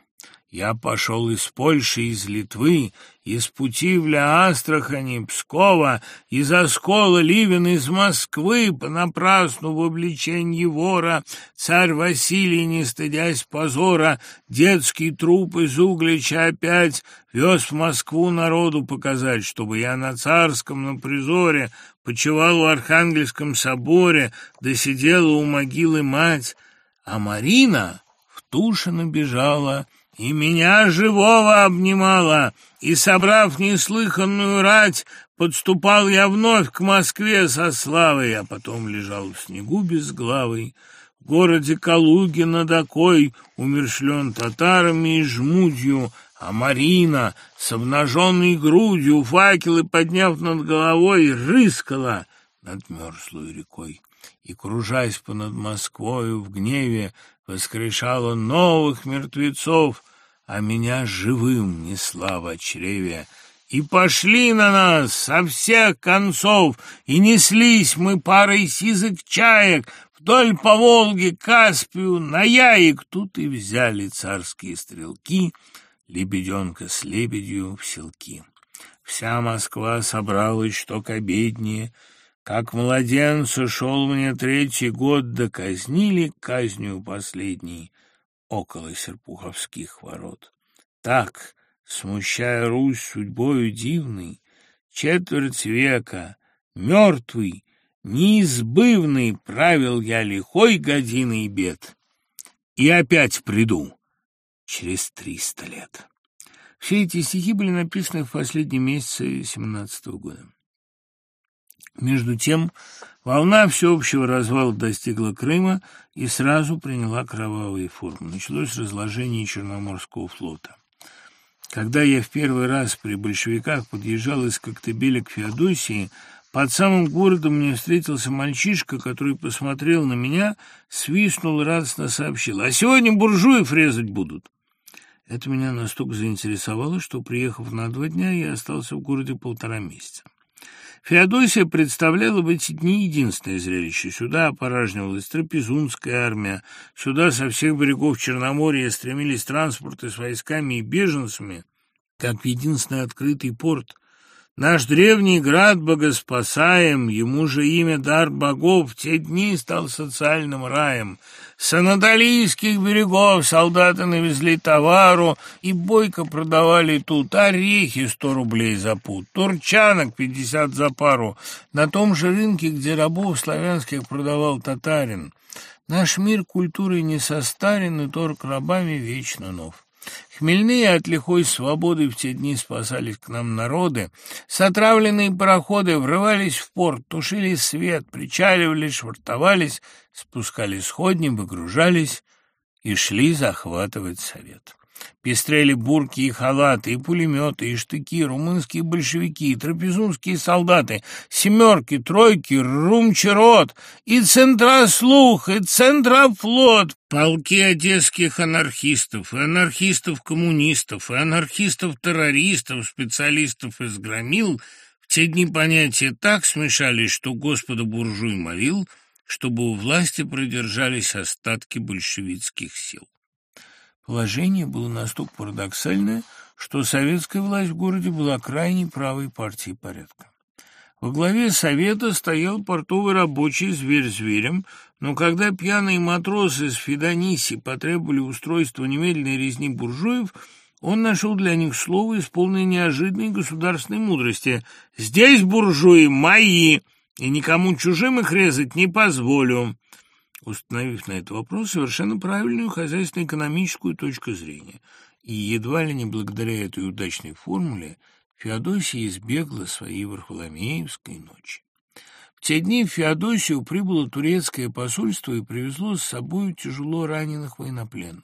Я пошел из Польши, из Литвы, из Путивля, Астрахани, Пскова, из Оскола, Ливен, из Москвы, понапрасну в обличенье вора, царь Василий, не стыдясь позора, детский труп из Углича опять вез в Москву народу показать, чтобы я на царском, на призоре, почевал в Архангельском соборе, досидела у могилы мать, а Марина в Тушино бежала — и меня живого обнимала, и, собрав неслыханную рать, подступал я вновь к Москве со славой, а потом лежал в снегу безглавый, в городе Калуге над Окой, умершлен татарами и жмудью, а Марина с обнаженной грудью, факелы подняв над головой, рыскала над мерзлой рекой. И, кружась понад Москвою в гневе, воскрешала новых мертвецов, а меня живым несла в чреве. И пошли на нас со всех концов, и неслись мы парой сизых чаек вдоль по Волге, Каспию, на яек. Тут и взяли царские стрелки лебеденка с лебедью в селки. Вся Москва собралась, что к обедне, как младенца шел мне третий год, да казнили казнью последней около Серпуховских ворот. Так, смущая Русь судьбою дивной, четверть века, мертвый, неизбывный, правил я лихой годиной бед. И опять приду через триста лет. Все эти стихи были написаны в последние месяцы семнадцатого года. Между тем, волна всеобщего развала достигла Крыма и сразу приняла кровавые формы. Началось разложение Черноморского флота. Когда я в первый раз при большевиках подъезжал из Коктебеля к Феодосии, под самым городом мне встретился мальчишка, который посмотрел на меня, свистнул и радостно сообщил, «А сегодня буржуев резать будут». Это меня настолько заинтересовало, что, приехав на два дня, я остался в городе полтора месяца. Феодосия представляла в эти дни единственное зрелище. Сюда опоражнивалась трапезунская армия, сюда со всех берегов Черноморья стремились транспорты с войсками и беженцами, как в единственный открытый порт. Наш древний град богоспасаем, ему же имя дар богов, в те дни стал социальным раем. С анатолийских берегов солдаты навезли товару и бойко продавали тут орехи сто рублей за пуд, турчанок пятьдесят за пару, на том же рынке, где рабов славянских продавал татарин. Наш мир культуры не состарен, и торг рабами вечно нов. Хмельные от лихой свободы в те дни спасались к нам народы. Сотравленные пароходы врывались в порт, тушили свет, причаливали, швартовались, спускали сходни, выгружались и шли захватывать совет. Пестрели бурки и халаты, и пулеметы, и штыки, румынские большевики, и трапезунские солдаты, семерки, тройки, румчерот, и центрослух, и центрофлот, полки одесских анархистов, и анархистов-коммунистов, и анархистов-террористов, специалистов из громил, в те дни понятия так смешались, что Господа буржуй молил, чтобы у власти продержались остатки большевистских сил. Положение было настолько парадоксальное, что советская власть в городе была крайней правой партией порядка. Во главе совета стоял портовый рабочий зверь зверем, но когда пьяные матросы из Федониси потребовали устройства немедленной резни буржуев, он нашел для них слово, исполненное неожиданной государственной мудрости. «Здесь буржуи мои, и никому чужим их резать не позволю» установив на этот вопрос совершенно правильную хозяйственно-экономическую точку зрения. И едва ли не благодаря этой удачной формуле Феодосия избегла своей Варфоломеевской ночи. В те дни в Феодосию прибыло турецкое посольство и привезло с собой тяжело раненых военнопленных.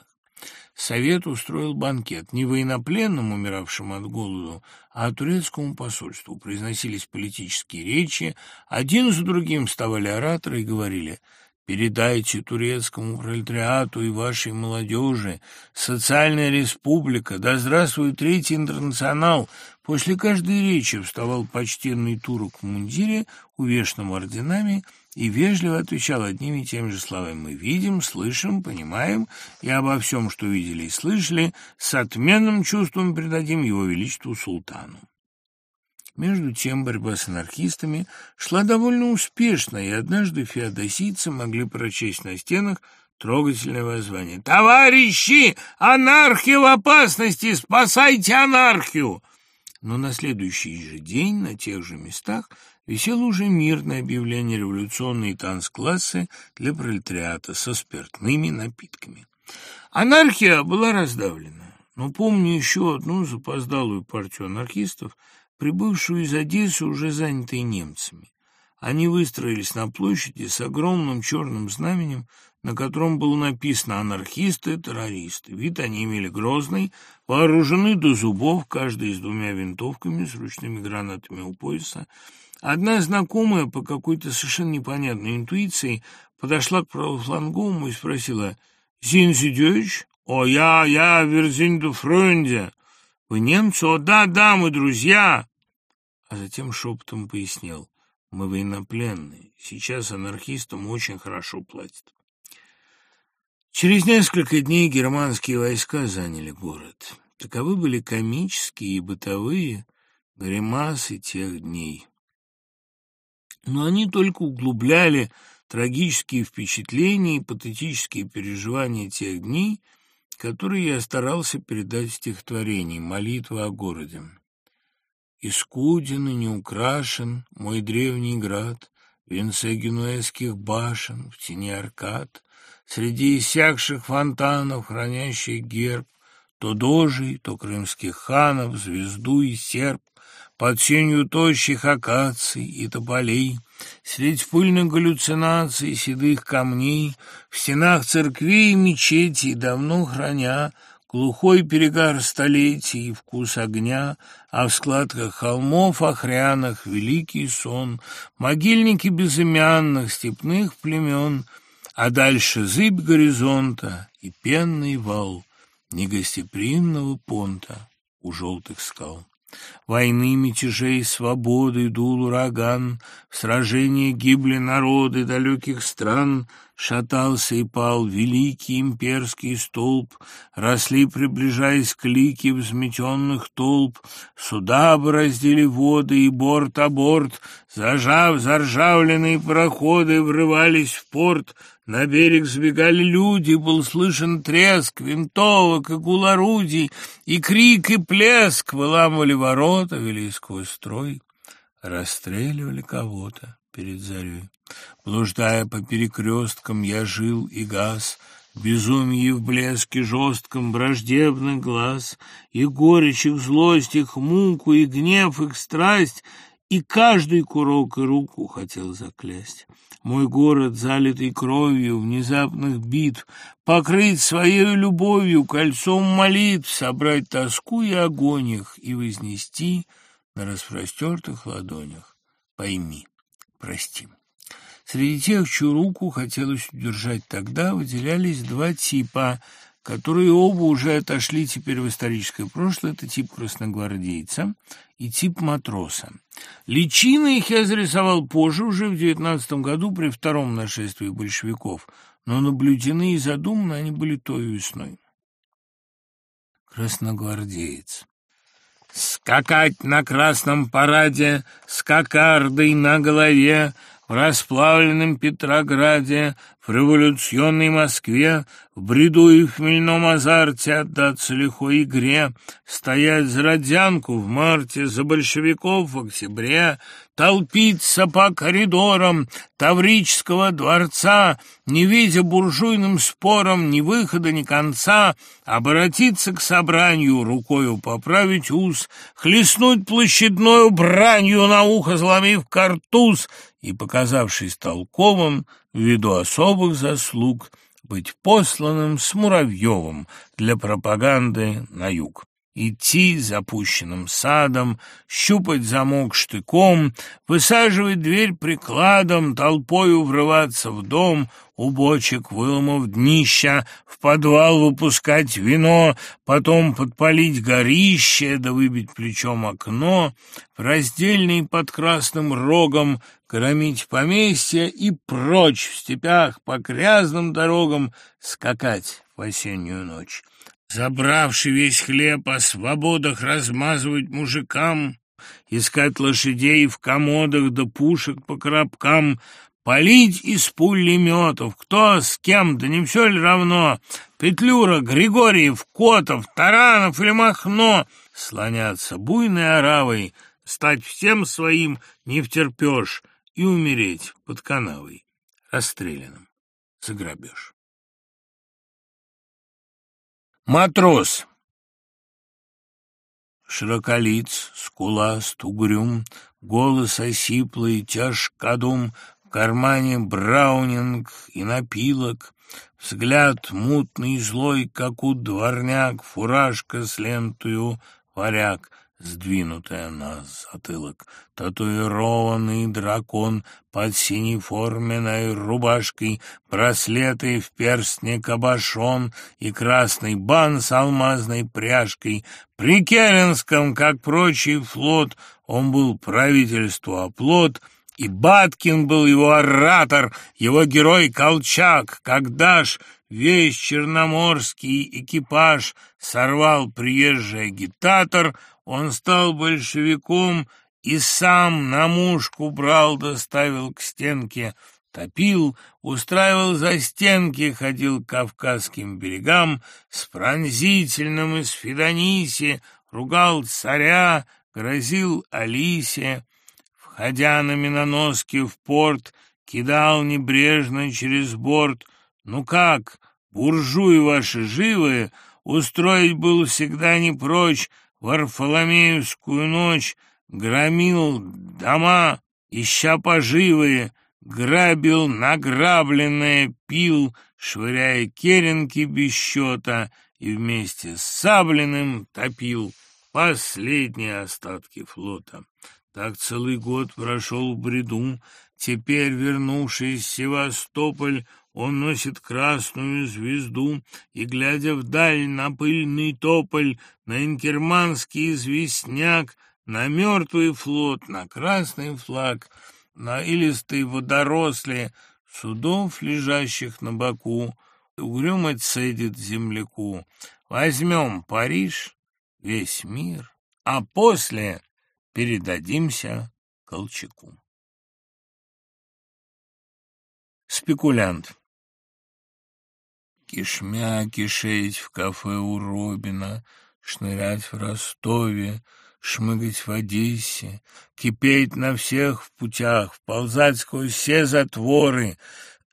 Совет устроил банкет не военнопленным, умиравшим от голоду, а турецкому посольству. Произносились политические речи, один за другим вставали ораторы и говорили – Передайте турецкому пролетариату и вашей молодежи. Социальная республика. Да здравствует Третий интернационал. После каждой речи вставал почтенный турок в мундире, увешанном орденами, и вежливо отвечал одними и теми же словами. «Мы видим, слышим, понимаем, и обо всем, что видели и слышали, с отменным чувством передадим его величеству султану». Между тем борьба с анархистами шла довольно успешно, и однажды феодосийцы могли прочесть на стенах трогательное воззвание «Товарищи! Анархия в опасности! Спасайте анархию!» Но на следующий же день на тех же местах висело уже мирное объявление революционной танцклассы для пролетариата со спиртными напитками. Анархия была раздавлена, но помню еще одну запоздалую партию анархистов, прибывшую из Одессы, уже занятой немцами. Они выстроились на площади с огромным черным знаменем, на котором было написано «Анархисты, террористы». Вид они имели грозный, вооружены до зубов, каждый с двумя винтовками, с ручными гранатами у пояса. Одна знакомая по какой-то совершенно непонятной интуиции подошла к правофланговому и спросила «Зинзидёвич? О, я, я, верзинду фрунде!» «Вы немцы? О, да, да, мы друзья!» А затем шепотом пояснил. «Мы военнопленные. Сейчас анархистам очень хорошо платят». Через несколько дней германские войска заняли город. Таковы были комические и бытовые гримасы тех дней. Но они только углубляли трагические впечатления и патетические переживания тех дней — который я старался передать в стихотворении «Молитва о городе». Искуден и неукрашен мой древний град, Венце генуэзских башен, в тени аркад, Среди иссякших фонтанов, хранящих герб, То дожей, то крымских ханов, звезду и серп, Под сенью тощих акаций и тополей, Средь пыльных галлюцинаций, седых камней, В стенах церквей и мечетей, давно храня Глухой перегар столетий и вкус огня, А в складках холмов охряных великий сон, Могильники безымянных степных племен, А дальше зыбь горизонта и пенный вал Негостеприимного понта у желтых скал. Войны, мятежей, свободы дул ураган, В сражении гибли народы далеких стран, Шатался и пал великий имперский столб, Росли, приближаясь к лике взметенных толп, Суда бороздили воды и борт о борт, Зажав заржавленные пароходы, врывались в порт, на берег сбегали люди, был слышен треск винтовок и гул орудий, и крик, и плеск выламывали ворота, вели сквозь строй, расстреливали кого-то перед зарей. Блуждая по перекресткам, я жил и газ, в безумии в блеске жестком враждебный глаз, И горечь их, злость их, муку, и гнев их, страсть, И каждый курок и руку хотел заклясть. Мой город, залитый кровью внезапных битв, Покрыть своей любовью, кольцом молитв, Собрать тоску и огонь их и вознести на распростертых ладонях. Пойми, прости. Среди тех, чью руку хотелось удержать тогда, выделялись два типа, которые оба уже отошли теперь в историческое прошлое. Это тип красногвардейца и тип матроса. Личины их я зарисовал позже, уже в девятнадцатом году, при втором нашествии большевиков, но наблюдены и задуманы они были той весной. Красногвардеец. Скакать на красном параде с кокардой на голове, в расплавленном Петрограде, в революционной Москве, в бреду и в хмельном азарте отдаться лихой игре, стоять за родянку в марте, за большевиков в октябре, толпиться по коридорам Таврического дворца, не видя буржуйным спором ни выхода, ни конца, обратиться к собранию, рукою поправить ус, хлестнуть площадною бранью на ухо, заломив картуз, и, показавшись толковым, ввиду особых заслуг, быть посланным с Муравьевым для пропаганды на юг. Идти запущенным садом, щупать замок штыком, высаживать дверь прикладом, толпою врываться в дом, у бочек выломав днища, в подвал выпускать вино, потом подпалить горище, да выбить плечом окно, в раздельный под красным рогом кормить поместье и прочь в степях по грязным дорогам скакать в осеннюю ночь. Забравший весь хлеб, о свободах размазывать мужикам, искать лошадей в комодах да пушек по коробкам, палить из пулеметов, кто с кем, да не все ли равно, Петлюра, Григорьев, Котов, Таранов или Махно, слоняться буйной оравой, стать всем своим не втерпешь и умереть под канавой, расстрелянным за грабеж. Матрос. Широколиц, скуласт, угрюм, голос осиплый, тяжкодум, в кармане браунинг и напилок, взгляд мутный и злой, как у дворняк, фуражка с лентою варяг — сдвинутая на затылок, татуированный дракон под синей форменной рубашкой, браслеты в перстне кабошон и красный бан с алмазной пряжкой. При Керенском, как прочий флот, он был правительству оплот — и Баткин был его оратор, его герой Колчак, когда ж весь черноморский экипаж сорвал приезжий агитатор, он стал большевиком и сам на мушку брал, доставил к стенке, топил, устраивал за стенки, ходил к Кавказским берегам с пронзительным из Федониси, ругал царя, грозил Алисе, входя на миноноске в порт, кидал небрежно через борт. Ну как, буржуи ваши живые, устроить был всегда не прочь, Варфоломеевскую ночь громил дома, ища поживые, грабил награбленное, пил, швыряя керенки без счета, и вместе с Саблиным топил последние остатки флота. Так целый год прошел в бреду. Теперь, вернувшись в Севастополь, он носит красную звезду и, глядя вдаль на пыльный тополь, на инкерманский известняк, на мертвый флот, на красный флаг, на илистые водоросли, судов, лежащих на боку, угрюмо цедит земляку. Возьмем Париж, весь мир, а после передадимся Колчаку. Спекулянт Кишмя кишеть в кафе у Робина, шнырять в Ростове, шмыгать в Одессе, кипеть на всех путях, вползать сквозь все затворы,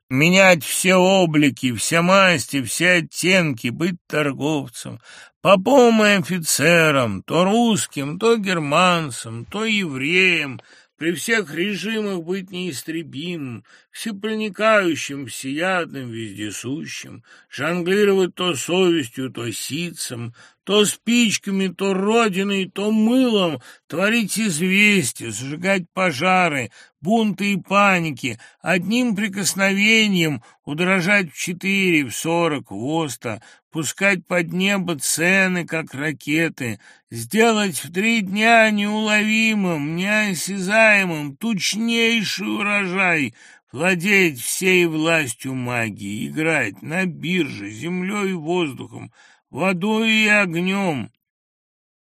менять все облики, все масти, все оттенки, быть торговцем, попом и офицером, то русским, то германцем, то евреем, при всех режимах быть неистребимым, всепроникающим, всеядным, вездесущим, жонглировать то совестью, то ситцем, то спичками, то родиной, то мылом, творить известия, зажигать пожары, бунты и паники, одним прикосновением удорожать в четыре, в сорок, в оста, пускать под небо цены, как ракеты, сделать в три дня неуловимым, неосязаемым тучнейший урожай, владеть всей властью магии, играть на бирже, землей и воздухом, водой и огнем,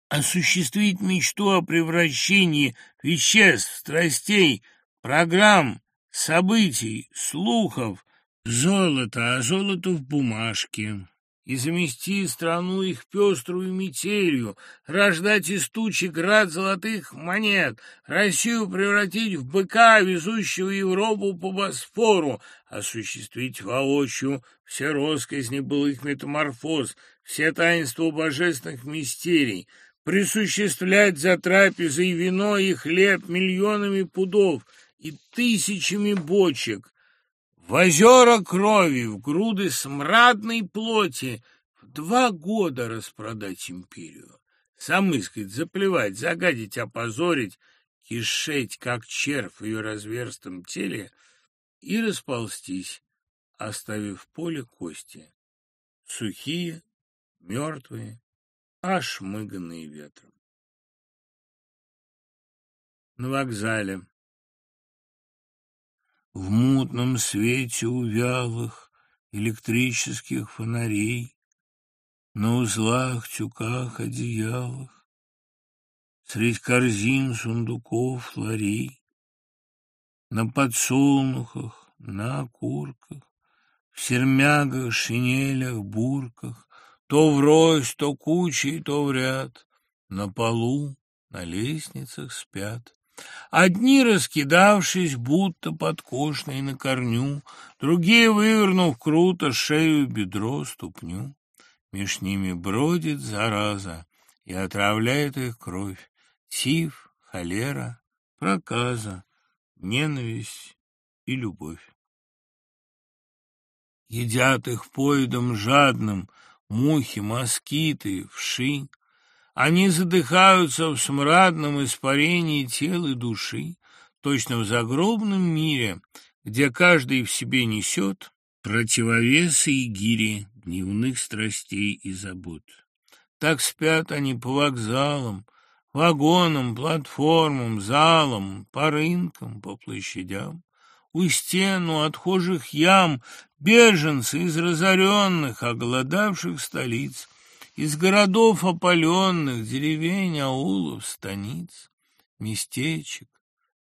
осуществить мечту о превращении веществ, страстей, программ, событий, слухов, золота, а золото в бумажке. И замести страну их пеструю метелью, рождать из тучи град золотых монет, Россию превратить в быка, везущего Европу по Босфору, осуществить воочию все росказни былых метаморфоз, все таинства божественных мистерий, присуществлять за трапезой вино и хлеб миллионами пудов и тысячами бочек, в озера крови, в груды смрадной плоти, в два года распродать империю. Сам искать, заплевать, загадить, опозорить, кишеть, как червь в ее разверстом теле, и расползтись, оставив в поле кости, сухие, мертвые, ошмыганные ветром. На вокзале в мутном свете увялых электрических фонарей, На узлах, тюках, одеялах, Средь корзин, сундуков, ларей, На подсолнухах, на окурках, В сермягах, шинелях, бурках, То врозь, то кучей, то в ряд, На полу, на лестницах спят. Одни, раскидавшись, будто подкошные на корню, Другие, вывернув круто шею, бедро, ступню. Меж ними бродит зараза и отравляет их кровь. Тиф, холера, проказа, ненависть и любовь. Едят их поедом жадным мухи, москиты, вши, они задыхаются в смрадном испарении тел и души, точно в загробном мире, где каждый в себе несет противовесы и гири дневных страстей и забот. Так спят они по вокзалам, вагонам, платформам, залам, по рынкам, по площадям. У стен, у отхожих ям беженцы из разоренных, оголодавших столиц — из городов опаленных, деревень, аулов, станиц, местечек,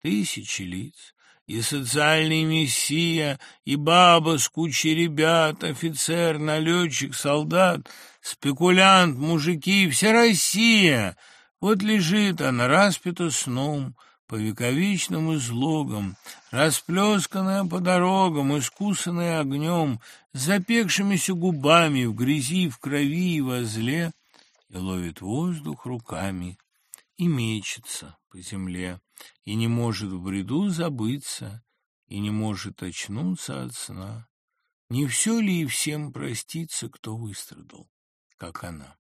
тысячи лиц, и социальный мессия, и баба с кучей ребят, офицер, налетчик, солдат, спекулянт, мужики, вся Россия. Вот лежит она, распята сном, по вековечным излогам, расплесканная по дорогам, искусанная огнем, с запекшимися губами, в грязи, в крови и во зле, и ловит воздух руками, и мечется по земле, и не может в бреду забыться, и не может очнуться от сна. Не все ли и всем проститься, кто выстрадал, как она?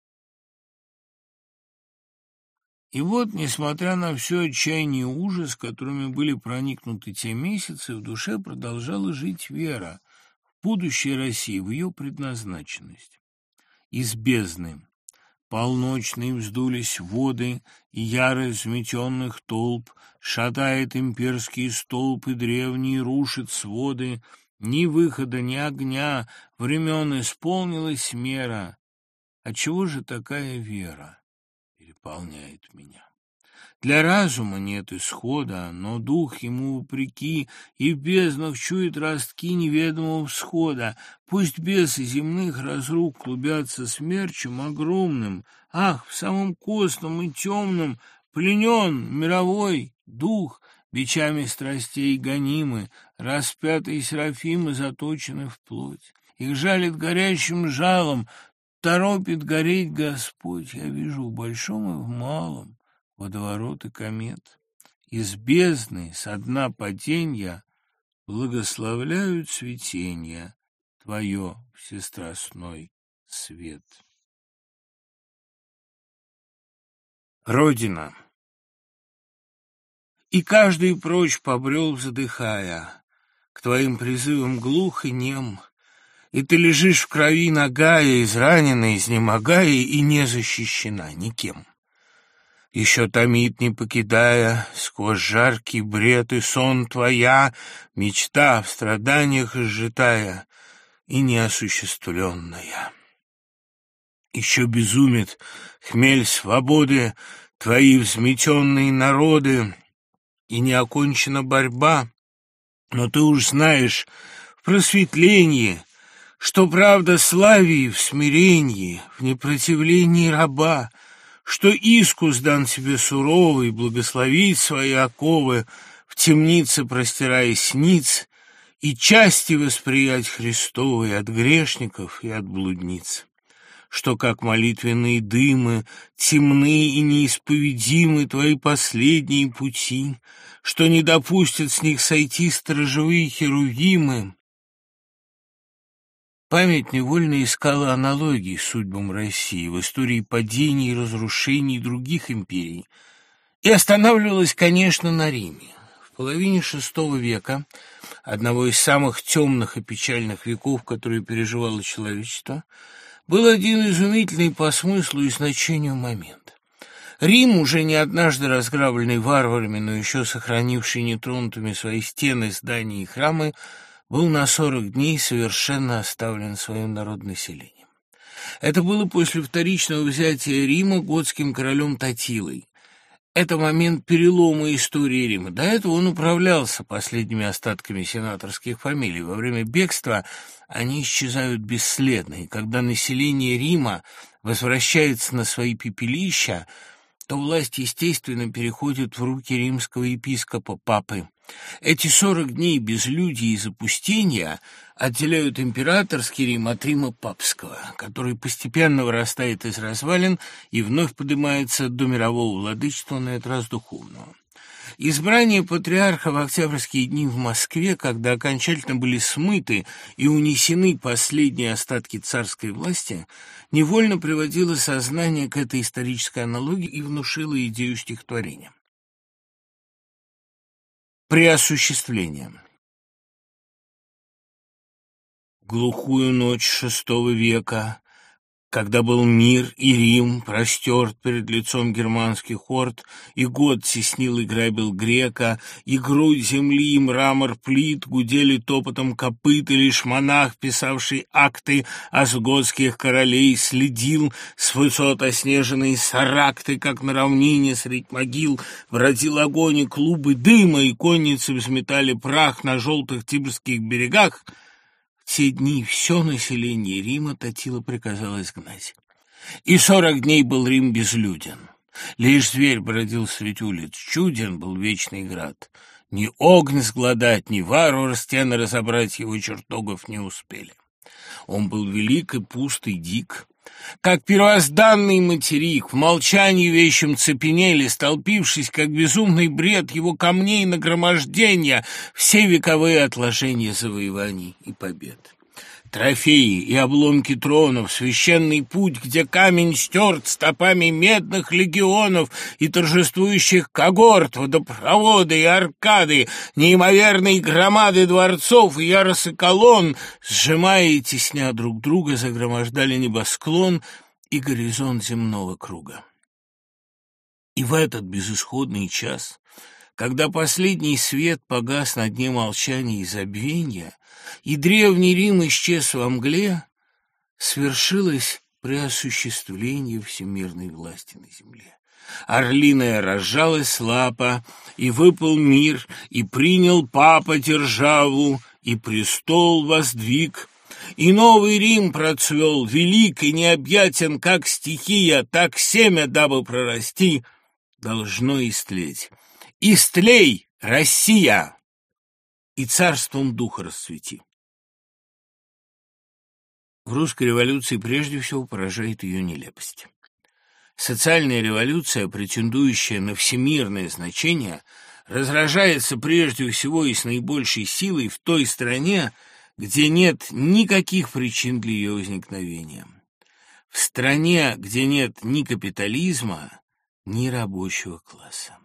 И вот, несмотря на все отчаяние и ужас, которыми были проникнуты те месяцы, в душе продолжала жить вера в будущее России, в ее предназначенность. Из бездны полночные вздулись воды, и ярость взметенных толп шатает имперские столпы древние, рушит своды, ни выхода, ни огня, времен исполнилась мера. А чего же такая вера? Переполняет меня. Для разума нет исхода, но дух ему вопреки, и в безднах чует ростки неведомого всхода. Пусть бесы земных разрук клубятся смерчем огромным, ах, в самом костном и темном пленен мировой дух, бичами страстей гонимы, распятые серафимы заточены в плоть. Их жалит горячим жалом, торопит гореть Господь. Я вижу в большом и в малом водовороты комет. Из бездны, со дна паденья, благословляют цветенья Твое всестрастной свет. Родина. И каждый прочь побрел, задыхая, К твоим призывам глух и нем, И ты лежишь в крови нагая, Израненная, изнемогая, И не защищена никем. Еще томит, не покидая, Сквозь жаркий бред и сон твоя, Мечта в страданиях изжитая И неосуществленная. Еще безумит хмель свободы, Твои взметенные народы, И не окончена борьба, Но ты уж знаешь в просветлении, Что правда славии в смирении, В непротивлении раба, что искус дан тебе суровый, благословить свои оковы, в темнице простираясь ниц, и части восприять Христовой от грешников и от блудниц. Что, как молитвенные дымы, темны и неисповедимы твои последние пути, что не допустят с них сойти сторожевые херувимы, Память невольно искала аналогии с судьбам России в истории падений и разрушений других империй и останавливалась, конечно, на Риме. В половине VI века, одного из самых темных и печальных веков, которые переживало человечество, был один изумительный по смыслу и значению момент. Рим, уже не однажды разграбленный варварами, но еще сохранивший нетронутыми свои стены, здания и храмы, был на сорок дней совершенно оставлен своим народонаселением. Это было после вторичного взятия Рима готским королем Татилой. Это момент перелома истории Рима. До этого он управлялся последними остатками сенаторских фамилий. Во время бегства они исчезают бесследно, и когда население Рима возвращается на свои пепелища, то власть, естественно, переходит в руки римского епископа Папы. Эти сорок дней безлюдия и запустения отделяют императорский Рим от Рима папского, который постепенно вырастает из развалин и вновь поднимается до мирового владычества на этот раз духовного. Избрание патриарха в октябрьские дни в Москве, когда окончательно были смыты и унесены последние остатки царской власти, невольно приводило сознание к этой исторической аналогии и внушило идею стихотворения. Преосуществление. Глухую ночь шестого века когда был мир и Рим простерт перед лицом германских хорд, и год теснил и грабил грека, и грудь земли, и мрамор плит гудели топотом копыт, и лишь монах, писавший акты асготских королей, следил с высот оснеженной саракты, как на равнине средь могил, бродил огонь и клубы дыма, и конницы взметали прах на желтых тибрских берегах — те дни все население Рима Татила приказала изгнать. И сорок дней был Рим безлюден. Лишь зверь бродил средь улиц, чуден был вечный град. Ни огонь сгладать, ни варвар стены разобрать его чертогов не успели. Он был велик и пуст и дик, как первозданный материк, в молчании вещем цепенели, столпившись, как безумный бред его камней нагромождения, все вековые отложения завоеваний и побед. Трофеи и обломки тронов, священный путь, где камень стерт стопами медных легионов и торжествующих когорт, водопроводы и аркады, неимоверные громады дворцов и яросы колонн, сжимая и тесня друг друга, загромождали небосклон и горизонт земного круга. И в этот безысходный час когда последний свет погас на дне молчания и забвения, и древний Рим исчез во мгле, свершилось преосуществление всемирной власти на земле. Орлиная разжалась лапа, и выпал мир, и принял папа державу, и престол воздвиг, и новый Рим процвел, велик и необъятен, как стихия, так семя, дабы прорасти — должно истлеть. Истлей, Россия! И царством духа расцвети. В русской революции прежде всего поражает ее нелепость. Социальная революция, претендующая на всемирное значение, разражается прежде всего и с наибольшей силой в той стране, где нет никаких причин для ее возникновения. В стране, где нет ни капитализма, ни рабочего класса.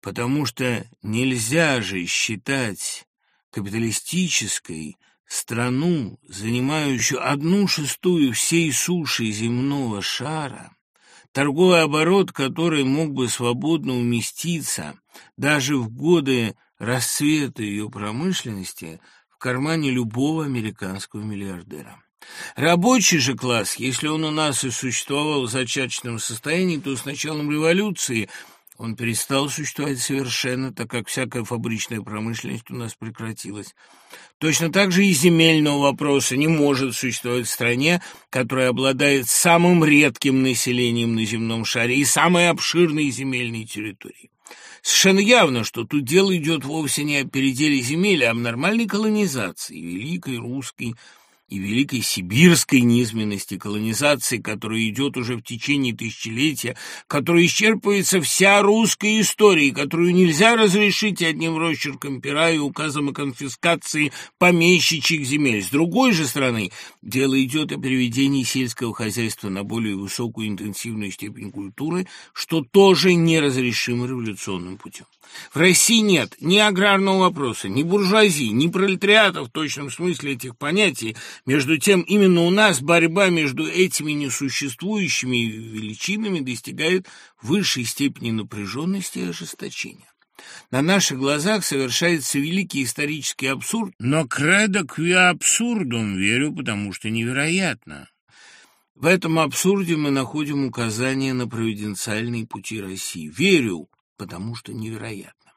Потому что нельзя же считать капиталистической страну, занимающую одну шестую всей суши земного шара, торговый оборот который мог бы свободно уместиться даже в годы расцвета ее промышленности в кармане любого американского миллиардера. Рабочий же класс, если он у нас и существовал в зачаточном состоянии, то с началом революции он перестал существовать совершенно, так как всякая фабричная промышленность у нас прекратилась. Точно так же и земельного вопроса не может существовать в стране, которая обладает самым редким населением на земном шаре и самой обширной земельной территорией. Совершенно явно, что тут дело идет вовсе не о переделе земель, а о нормальной колонизации, великой русской и великой сибирской низменности колонизации, которая идет уже в течение тысячелетия, которой исчерпывается вся русская история, которую нельзя разрешить одним росчерком пера и указом о конфискации помещичьих земель. С другой же стороны, дело идет о переведении сельского хозяйства на более высокую интенсивную степень культуры, что тоже неразрешимо революционным путем. В России нет ни аграрного вопроса, ни буржуазии, ни пролетариата в точном смысле этих понятий, между тем, именно у нас борьба между этими несуществующими величинами достигает высшей степени напряженности и ожесточения. На наших глазах совершается великий исторический абсурд, но кредо квиа абсурдум верю, потому что невероятно. В этом абсурде мы находим указания на провиденциальные пути России. Верю, потому что невероятно.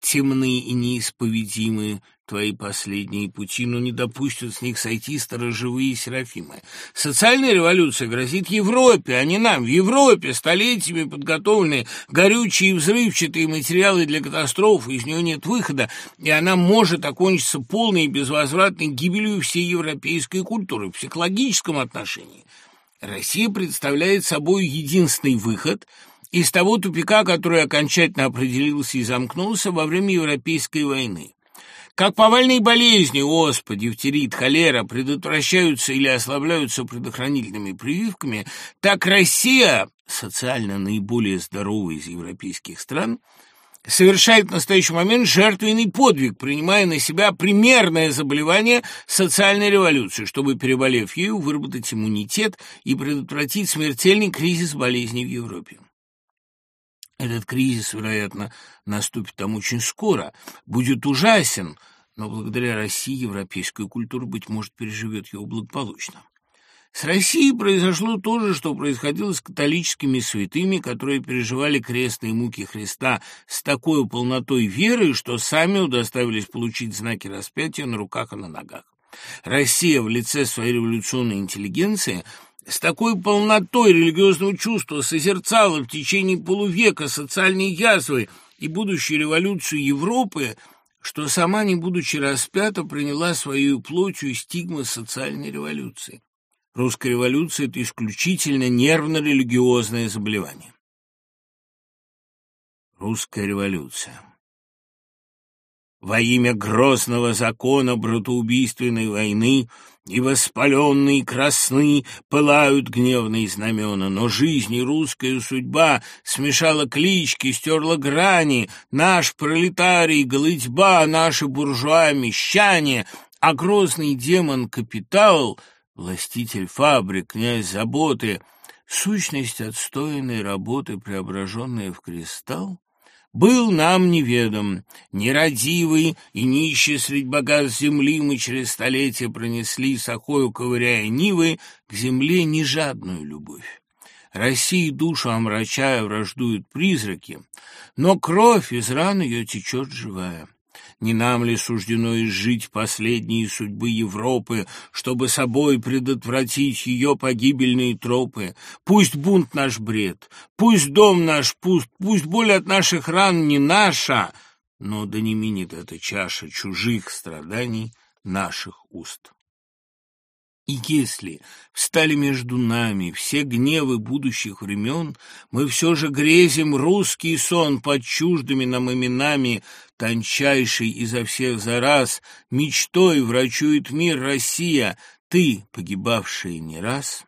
Темны и неисповедимы твои последние пути, но не допустят с них сойти сторожевые серафимы. Социальная революция грозит Европе, а не нам. В Европе столетиями подготовлены горючие и взрывчатые материалы для катастрофы, из нее нет выхода, и она может окончиться полной и безвозвратной гибелью всей европейской культуры в психологическом отношении. Россия представляет собой единственный выход – из того тупика, который окончательно определился и замкнулся во время Европейской войны. Как повальные болезни, оспа, дифтерит, холера предотвращаются или ослабляются предохранительными прививками, так Россия, социально наиболее здоровая из европейских стран, совершает в настоящий момент жертвенный подвиг, принимая на себя примерное заболевание социальной революции, чтобы, переболев ею, выработать иммунитет и предотвратить смертельный кризис болезней в Европе. Этот кризис, вероятно, наступит там очень скоро, будет ужасен, но благодаря России европейская культура, быть может, переживет его благополучно. С Россией произошло то же, что происходило с католическими святыми, которые переживали крестные муки Христа с такой полнотой веры, что сами удоставились получить знаки распятия на руках и на ногах. Россия в лице своей революционной интеллигенции – с такой полнотой религиозного чувства созерцала в течение полувека социальные язвы и будущую революцию Европы, что сама, не будучи распята, приняла свою плотью стигмы социальной революции. Русская революция – это исключительно нервно-религиозное заболевание. Русская революция во имя грозного закона братоубийственной войны и воспаленные красны пылают гневные знамена, но жизнь и русская судьба смешала клички, стерла грани, наш пролетарий, голытьба, наши буржуа, мещане, а грозный демон капитал, властитель фабрик, князь заботы, сущность отстоянной работы, преображенная в кристалл, был нам неведом. Нерадивый и нищий средь богатств земли мы через столетия пронесли, сахою ковыряя нивы, к земле нежадную любовь. России душу омрачая враждуют призраки, но кровь из ран ее течет живая. Не нам ли суждено изжить последние судьбы Европы, чтобы собой предотвратить ее погибельные тропы? Пусть бунт наш бред, пусть дом наш пуст, пусть боль от наших ран не наша, но да не минет эта чаша чужих страданий наших уст. И если встали между нами все гневы будущих времен, мы все же грезим русский сон под чуждыми нам именами, тончайший изо всех за раз, мечтой врачует мир Россия, ты, погибавшая не раз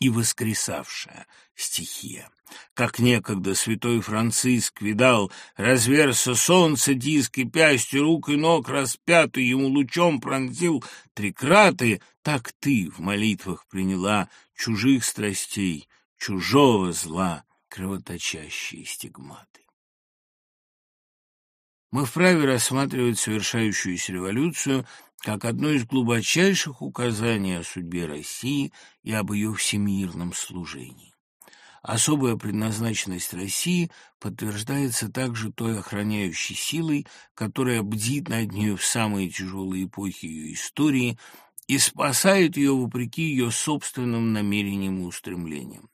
и воскресавшая стихия. Как некогда святой Франциск видал, разверся солнце диск, и пястью рук и ног распятый ему лучом пронзил трикраты, так ты в молитвах приняла чужих страстей, чужого зла, кровоточащие стигматы. Мы вправе рассматривать совершающуюся революцию как одно из глубочайших указаний о судьбе России и об ее всемирном служении. Особая предназначенность России подтверждается также той охраняющей силой, которая бдит над нею в самые тяжелые эпохи ее истории и спасает ее вопреки ее собственным намерениям и устремлениям.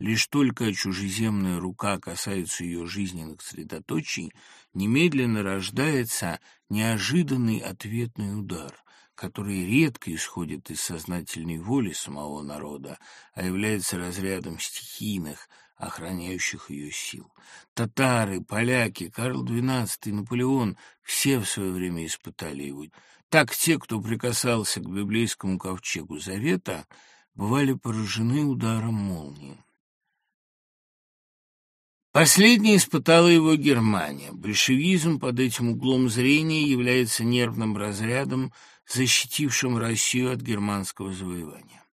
Лишь только чужеземная рука касается ее жизненных средоточий, немедленно рождается неожиданный ответный удар – который редко исходит из сознательной воли самого народа, а является разрядом стихийных, охраняющих ее сил. Татары, поляки, Карл XII, Наполеон — все в свое время испытали его. Так те, кто прикасался к библейскому ковчегу Завета, бывали поражены ударом молнии. Последней испытала его Германия. Большевизм под этим углом зрения является нервным разрядом, защитившим Россию от германского завоевания.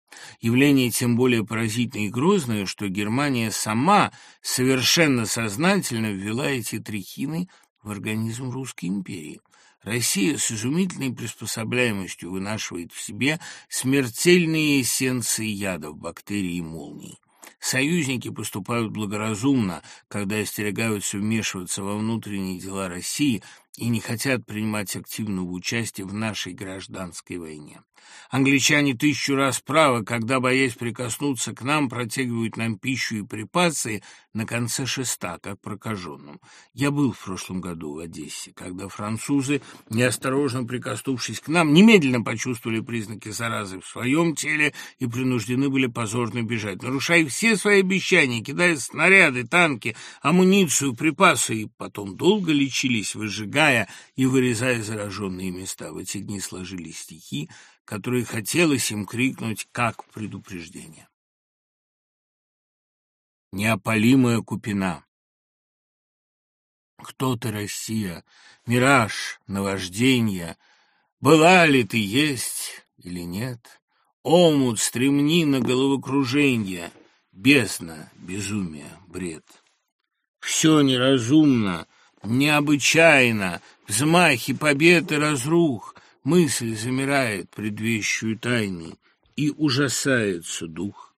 Явление тем более поразительное и грозное, что Германия сама совершенно сознательно ввела эти трихины в организм Русской империи. Россия с изумительной приспособляемостью вынашивает в себе смертельные эссенции ядов, бактерий и молний. Союзники поступают благоразумно, когда остерегаются вмешиваться во внутренние дела России и не хотят принимать активного участия в нашей гражданской войне. Англичане тысячу раз правы, когда, боясь прикоснуться к нам, протягивают нам пищу и припасы на конце шеста, как прокаженным. Я был в прошлом году в Одессе, когда французы, неосторожно прикоснувшись к нам, немедленно почувствовали признаки заразы в своем теле и принуждены были позорно бежать, нарушая все свои обещания, кидая снаряды, танки, амуницию, припасы, и потом долго лечились, выжигая и вырезая зараженные места. В эти дни сложились стихи, которые хотелось им крикнуть как предупреждение. Неопалимая купина. Кто ты, Россия? Мираж, наваждение. Была ли ты есть или нет? Омут, стремнина, головокруженье, бездна, безумие, бред. Все неразумно, необычайно, взмахи победы разрух, Мысль замирает, предвещую тайны, и ужасается дух.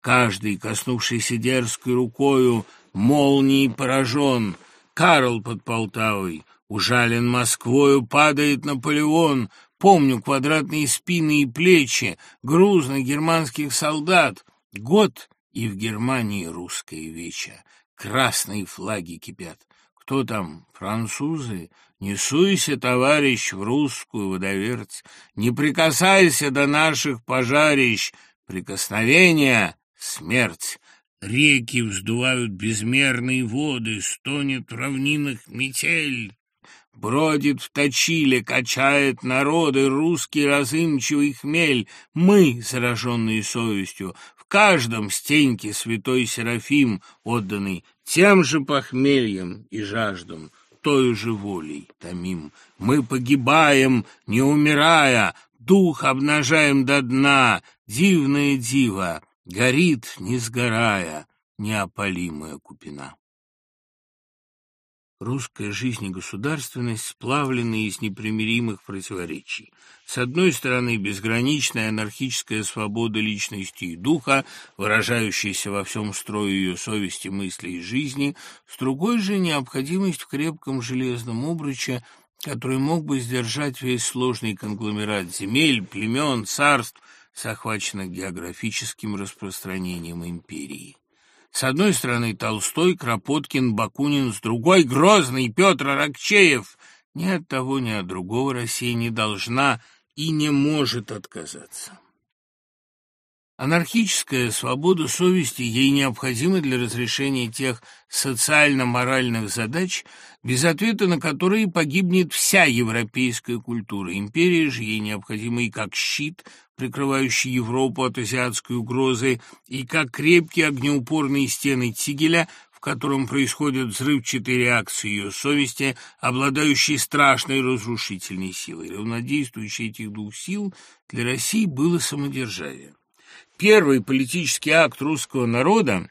Каждый, коснувшийся дерзкой рукою, молнией поражен. Карл под Полтавой, ужален Москвою, падает Наполеон. Помню квадратные спины и плечи, грузно германских солдат. Год, и в Германии русская веча. Красные флаги кипят. Кто там, французы? Не суйся, товарищ, в русскую водоверть, Не прикасайся до наших пожарищ, Прикосновение — смерть. Реки вздувают безмерные воды, Стонет в равнинах метель. Бродит в точиле, качает народы Русский разымчивый хмель. Мы, зараженные совестью, В каждом стеньке святой Серафим, Отданный тем же похмельем и жаждом той же волей томим. Мы погибаем, не умирая, дух обнажаем до дна, дивное диво, горит, не сгорая, неопалимая купина. Русская жизнь и государственность сплавлены из непримиримых противоречий. С одной стороны, безграничная анархическая свобода личности и духа, выражающаяся во всем строе ее совести, мысли и жизни, с другой же необходимость в крепком железном обруче, который мог бы сдержать весь сложный конгломерат земель, племен, царств, захваченных географическим распространением империи. С одной стороны Толстой, Кропоткин, Бакунин, с другой — Грозный, Петр Аракчеев. Ни от того, ни от другого Россия не должна и не может отказаться. Анархическая свобода совести ей необходима для разрешения тех социально-моральных задач, без ответа на которые погибнет вся европейская культура. Империя же ей необходима и как щит, прикрывающий Европу от азиатской угрозы, и как крепкие огнеупорные стены Тигеля, в котором происходят взрывчатые реакции ее совести, обладающие страшной разрушительной силой. Равнодействующей этих двух сил для России было самодержавие. Первый политический акт русского народа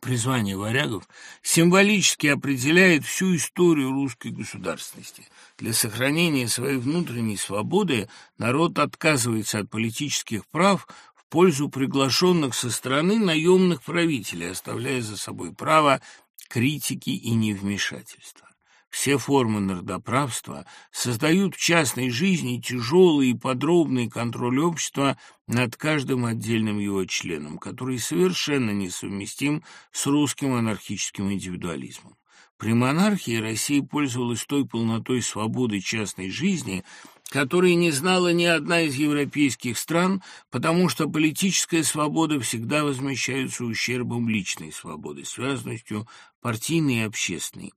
призвание варягов символически определяет всю историю русской государственности. Для сохранения своей внутренней свободы народ отказывается от политических прав в пользу приглашенных со стороны наемных правителей, оставляя за собой право критики и невмешательства. Все формы народоправства создают в частной жизни тяжелый и подробный контроль общества над каждым отдельным его членом, который совершенно несовместим с русским анархическим индивидуализмом. При монархии Россия пользовалась той полнотой свободы частной жизни, которой не знала ни одна из европейских стран, потому что политическая свобода всегда возмещается ущербом личной свободы, связанностью партийной и общественной.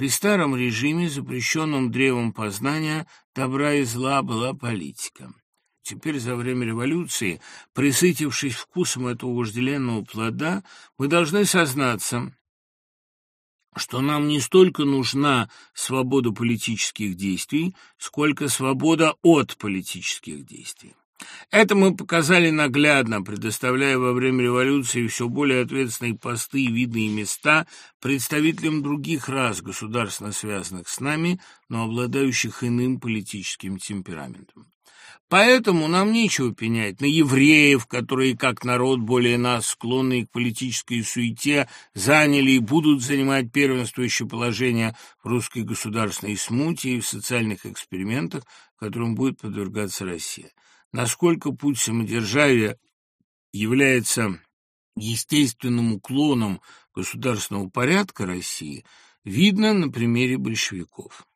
При старом режиме, запрещенном древом познания, добра и зла была политика. Теперь, за время революции, присытившись вкусом этого вожделенного плода, мы должны сознаться, что нам не столько нужна свобода политических действий, сколько свобода от политических действий. Это мы показали наглядно, предоставляя во время революции все более ответственные посты и видные места представителям других рас, государственно связанных с нами, но обладающих иным политическим темпераментом. Поэтому нам нечего пенять на евреев, которые, как народ более нас, склонные к политической суете, заняли и будут занимать первенствующее положение в русской государственной смуте и в социальных экспериментах, которым будет подвергаться Россия. Насколько путь самодержавия является естественным уклоном государственного порядка России, видно на примере большевиков.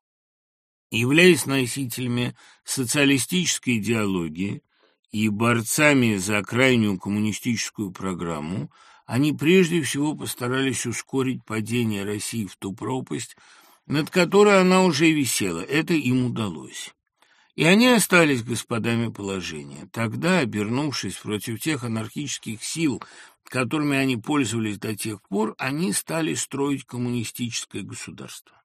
Являясь носителями социалистической идеологии и борцами за крайнюю коммунистическую программу, они прежде всего постарались ускорить падение России в ту пропасть, над которой она уже висела. Это им удалось. И они остались господами положения. Тогда, обернувшись против тех анархических сил, которыми они пользовались до тех пор, они стали строить коммунистическое государство.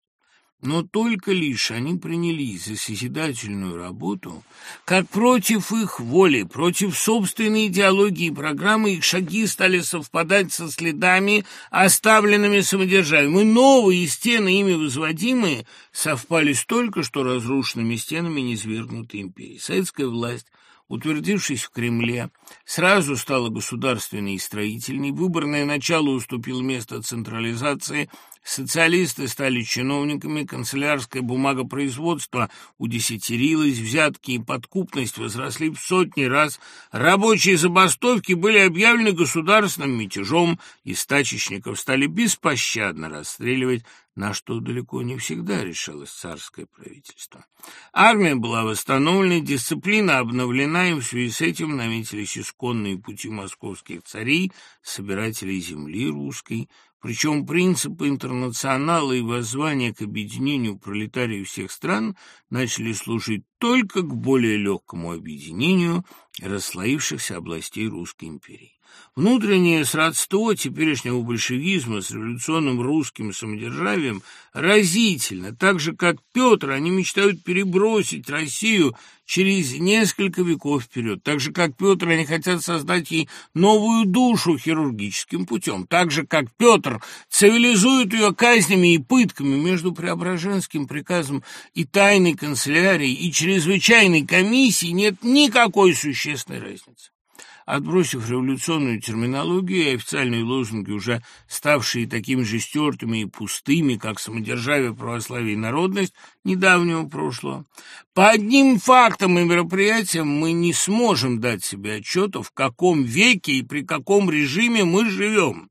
Но только лишь они принялись за созидательную работу, как против их воли, против собственной идеологии и программы, их шаги стали совпадать со следами, оставленными самодержавием, и новые стены, ими возводимые, совпали столько, что разрушенными стенами низвергнуты империи. Советская власть утвердившись в Кремле, сразу стала государственной и строительной, выборное начало уступил место централизации, социалисты стали чиновниками, канцелярское бумагопроизводство удесятерилось, взятки и подкупность возросли в сотни раз, рабочие забастовки были объявлены государственным мятежом, и стачечников стали беспощадно расстреливать на что далеко не всегда решалось царское правительство. Армия была восстановлена, дисциплина обновлена, и в связи с этим наметились исконные пути московских царей, собирателей земли русской, причем принципы интернационала и воззвания к объединению пролетариев всех стран начали служить только к более легкому объединению, расслоившихся областей Русской империи. Внутреннее сродство теперешнего большевизма с революционным русским самодержавием разительно. Так же, как Петр, они мечтают перебросить Россию через несколько веков вперед. Так же, как Петр, они хотят создать ей новую душу хирургическим путем. Так же, как Петр цивилизует ее казнями и пытками между Преображенским приказом и тайной канцелярией и чрезвычайной комиссией нет никакой существенной разницы. Отбросив революционную терминологию и официальные лозунги, уже ставшие такими же стертыми и пустыми, как самодержавие, православие и народность недавнего прошлого, по одним фактам и мероприятиям мы не сможем дать себе отчета, в каком веке и при каком режиме мы живем.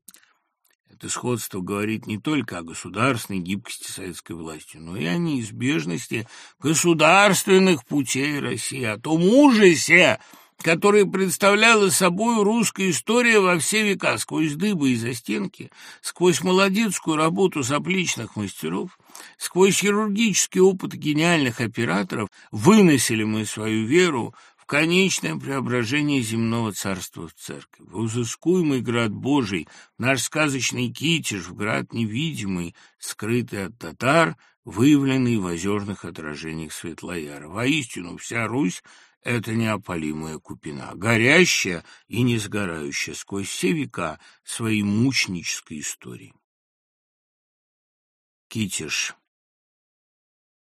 Это сходство говорит не только о государственной гибкости советской власти, но и о неизбежности государственных путей России, о том ужасе, которое представляла собой русская история во все века, сквозь дыбы и застенки, сквозь молодецкую работу заплечных мастеров, сквозь хирургический опыт гениальных операторов, выносили мы свою веру в конечное преображение земного царства в церковь. В узыскуемый град Божий, наш сказочный Китеж, в град невидимый, скрытый от татар, выявленный в озерных отражениях Светлояра. Воистину, вся Русь — это неопалимая купина, горящая и не сгорающая сквозь все века своей мученической истории. Китиш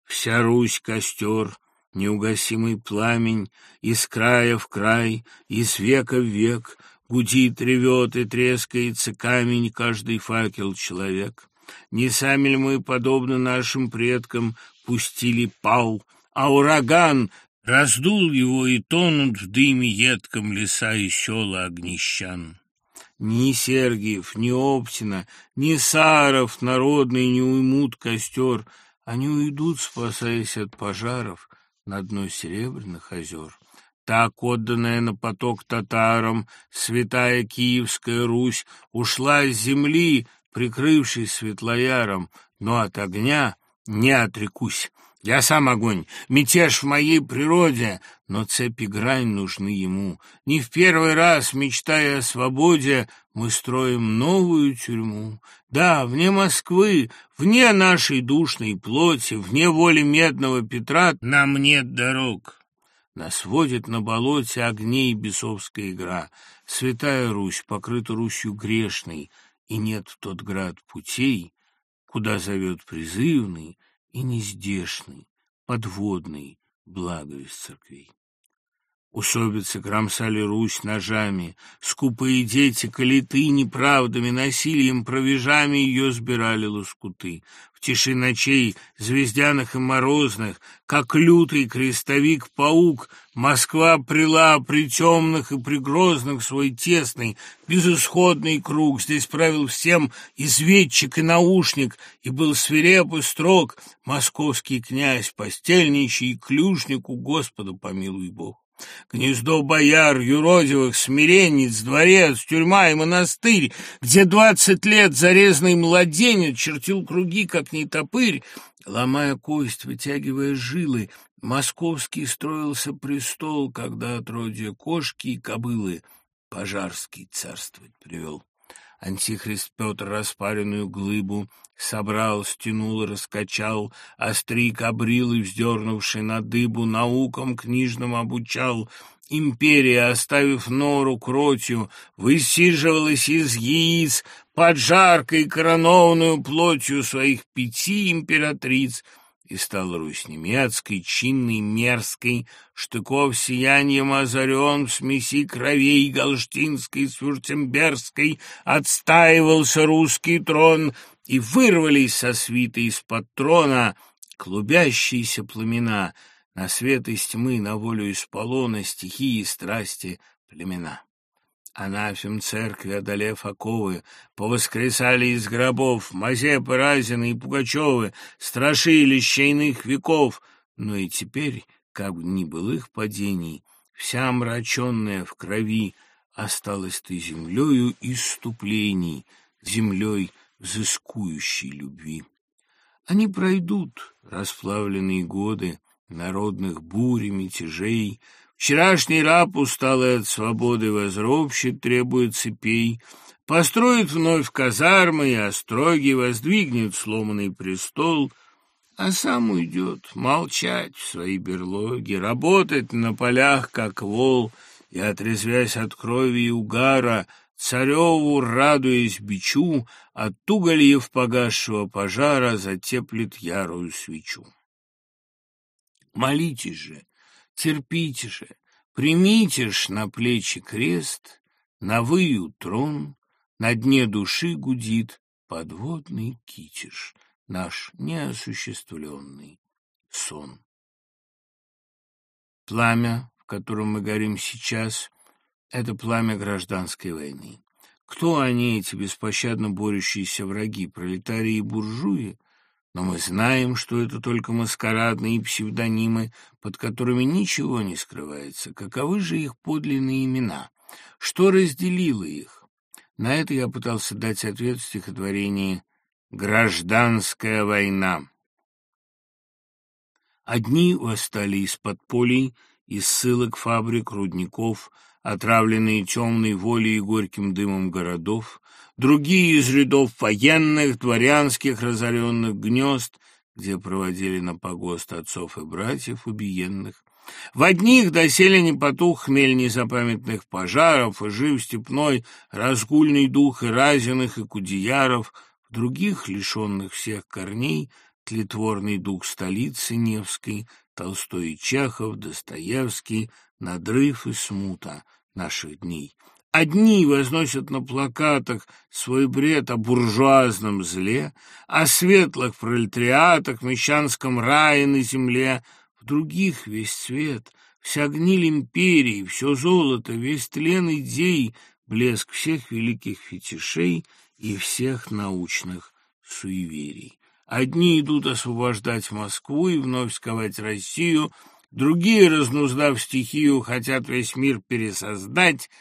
Вся Русь — костер, неугасимый пламень, из края в край, из века в век, гудит, ревет и трескается камень каждый факел человек. Не сами ли мы, подобно нашим предкам, пустили пал, а ураган Раздул его и тонут в дыме едком леса и села огнищан. Ни Сергиев, ни Оптина, ни Саров народный не уймут костер, они уйдут, спасаясь от пожаров на дно серебряных озер. Так, отданная на поток татарам, святая Киевская Русь ушла с земли, прикрывшись светлояром, но от огня не отрекусь. Я сам огонь, мятеж в моей природе, но цепи грань нужны ему. Не в первый раз, мечтая о свободе, мы строим новую тюрьму. Да, вне Москвы, вне нашей душной плоти, вне воли медного Петра нам нет дорог. Нас водит на болоте огней бесовская игра. Святая Русь покрыта Русью грешной, и нет в тот град путей, куда зовет призывный, и нездешный, подводный благовесть церквей. Усобицы кромсали Русь ножами, скупые дети калиты неправдами, насилием, провежами ее сбирали лоскуты. В тиши ночей, звездяных и морозных, как лютый крестовик-паук, Москва прила при темных и при грозных свой тесный, безысходный круг. Здесь правил всем изведчик и наушник, и был свиреп и строг московский князь, постельничий и клюшнику Господа помилуй Бог. Гнездо бояр, юродивых, смиренниц, дворец, тюрьма и монастырь, где двадцать лет зарезанный младенец чертил круги, как нетопырь, ломая кость, вытягивая жилы, московский строился престол, когда отродье кошки и кобылы пожарский царствовать привел. Антихрист Петр распаренную глыбу собрал, стянул раскачал, острик обрил и, вздернувший на дыбу, наукам книжным обучал. Империя, оставив нору кротью, высиживалась из яиц под жаркой коронованную плотью своих пяти императриц — и стал Русь немецкой, чинной, мерзкой, штыков сиянием озарен, в смеси кровей галштинской с вюртемберской отстаивался русский трон, и вырвались со свиты из-под трона клубящиеся пламена, на свет из тьмы, на волю из полона, стихии и страсти племена. Анафем церкви, одолев оковы, повоскресали из гробов Мазепы, Разины и Пугачевы, страшилища иных веков. Но и теперь, как бы ни был их падений, вся омраченная в крови, осталась ты землею иступлений, землей взыскующей любви. Они пройдут, расплавленные годы народных бурь и мятежей, Вчерашний раб, усталый от свободы, возробщик, требует цепей, построит вновь казармы и остроги, воздвигнет сломанный престол, а сам уйдет молчать в своей берлоге, работать на полях, как вол, и, отрезвясь от крови и угара, цареву, радуясь бичу, от угольев погасшего пожара затеплет ярую свечу. Молитесь же, терпите же, примите ж на плечи крест, на выю трон, на дне души гудит подводный китиш, наш неосуществленный сон. Пламя, в котором мы горим сейчас, — это пламя гражданской войны. Кто они, эти беспощадно борющиеся враги, пролетарии и буржуи? Но мы знаем, что это только маскарадные псевдонимы, под которыми ничего не скрывается. Каковы же их подлинные имена? Что разделило их? На это я пытался дать ответ в стихотворении «Гражданская война». Одни восстали из подполий, из ссылок фабрик, рудников, отравленные темной волей и горьким дымом городов, другие из рядов военных, дворянских разоренных гнезд, где проводили на погост отцов и братьев убиенных. В одних доселе не потух хмель незапамятных пожаров, и жив степной разгульный дух и разиных, и кудеяров, в других, лишенных всех корней, тлетворный дух столицы Невской, Толстой и Чехов, Достоевский, надрыв и смута наших дней. Одни возносят на плакатах свой бред о буржуазном зле, о светлых пролетариатах, мещанском рае на земле, в других весь свет, вся гниль империи, все золото, весь тлен идей, блеск всех великих фетишей и всех научных суеверий. Одни идут освобождать Москву и вновь сковать Россию, другие, разнуздав стихию, хотят весь мир пересоздать —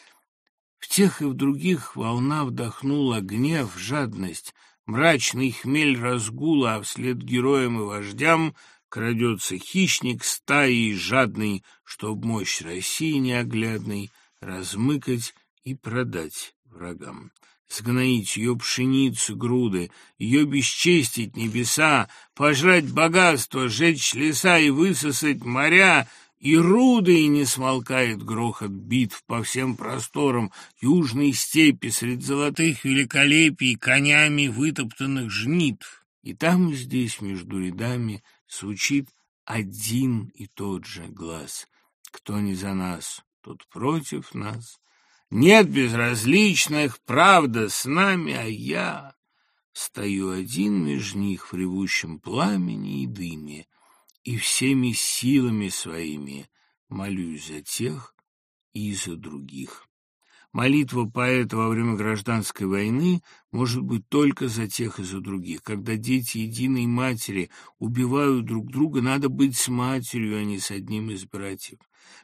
в тех и в других волна вдохнула гнев, жадность, мрачный хмель разгула, а вслед героям и вождям крадется хищник стаи жадный, чтоб мощь России неоглядной размыкать и продать врагам. Сгноить ее пшеницу груды, ее бесчестить небеса, пожрать богатство, сжечь леса и высосать моря — и руды не смолкает грохот битв по всем просторам южной степи среди золотых великолепий конями вытоптанных жнитв. И там здесь между рядами звучит один и тот же глаз. Кто не за нас, тот против нас. Нет безразличных, правда с нами, а я стою один меж них в ревущем пламени и дыме и всеми силами своими молюсь за тех и за других. Молитва поэта во время гражданской войны может быть только за тех и за других. Когда дети единой матери убивают друг друга, надо быть с матерью, а не с одним из братьев.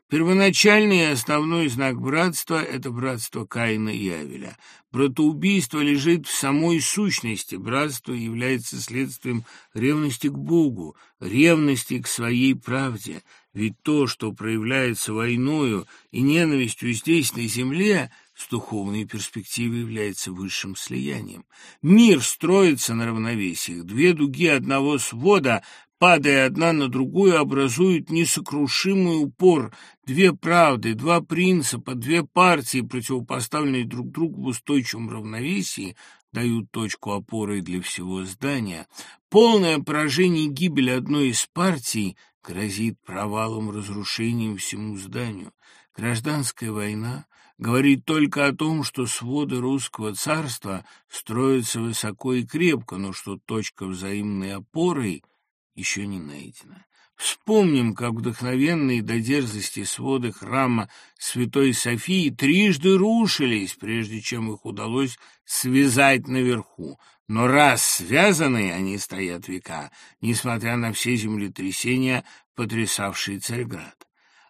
Первоначальный и основной знак братства – это братство Каина и Авеля. Братоубийство лежит в самой сущности. Братство является следствием ревности к Богу, ревности к своей правде. Ведь то, что проявляется войною и ненавистью здесь, на земле, с духовной перспективы является высшим слиянием. Мир строится на равновесиях. Две дуги одного свода падая одна на другую, образуют несокрушимый упор, две правды, два принципа, две партии, противопоставленные друг другу в устойчивом равновесии, дают точку опоры для всего здания. Полное поражение и гибель одной из партий грозит провалом, разрушением всему зданию. Гражданская война говорит только о том, что своды русского царства строятся высоко и крепко, но что точка взаимной опоры — еще не найдено. Вспомним, как вдохновенные до дерзости своды храма Святой Софии трижды рушились, прежде чем их удалось связать наверху. Но раз связанные, они стоят века, несмотря на все землетрясения, потрясавшие Царьград.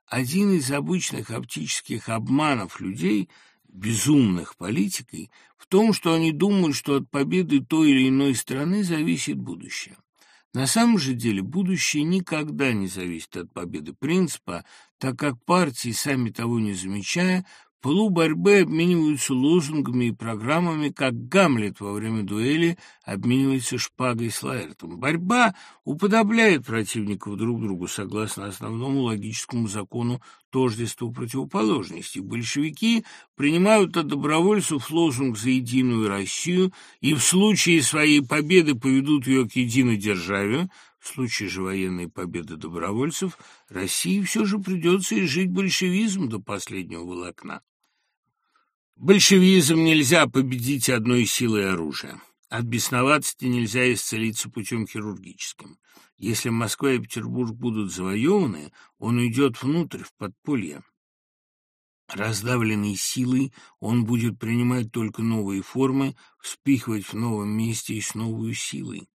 Один из обычных оптических обманов людей, безумных политикой, в том, что они думают, что от победы той или иной страны зависит будущее. На самом же деле будущее никогда не зависит от победы принципа, так как партии, сами того не замечая, пылу борьбы обмениваются лозунгами и программами, как Гамлет во время дуэли обменивается шпагой с Лаэртом. Борьба уподобляет противников друг другу согласно основному логическому закону тождества противоположностей. Большевики принимают от добровольцев лозунг «За единую Россию» и в случае своей победы поведут ее к единой державе, в случае же военной победы добровольцев России все же придется изжить большевизм до последнего волокна. Большевизм нельзя победить одной силой оружия. От бесноватости нельзя исцелиться путем хирургическим. Если Москва и Петербург будут завоеваны, он уйдет внутрь, в подполье. Раздавленный силой, он будет принимать только новые формы, вспихивать в новом месте и с новой силой.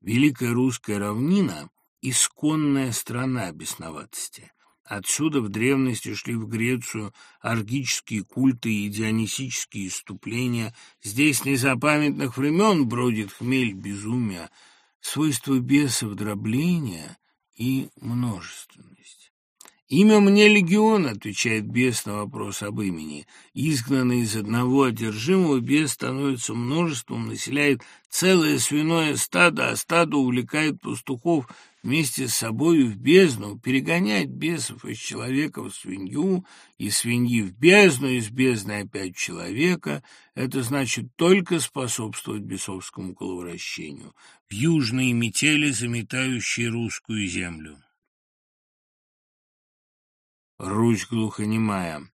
Великая русская равнина — исконная страна бесноватости. Отсюда в древности шли в Грецию аргические культы и дионисические иступления. Здесь незапамятных времен бродит хмель безумия, свойство бесов дробления и множественность. «Имя мне легион», — отвечает бес на вопрос об имени. Изгнанный из одного одержимого, бес становится множеством, населяет целое свиное стадо, а стадо увлекает пастухов вместе с собою в бездну, перегонять бесов из человека в свинью, и свиньи в бездну, из бездны опять человека, это значит только способствовать бесовскому коловращению, в южные метели, заметающие русскую землю. Русь глухонемая.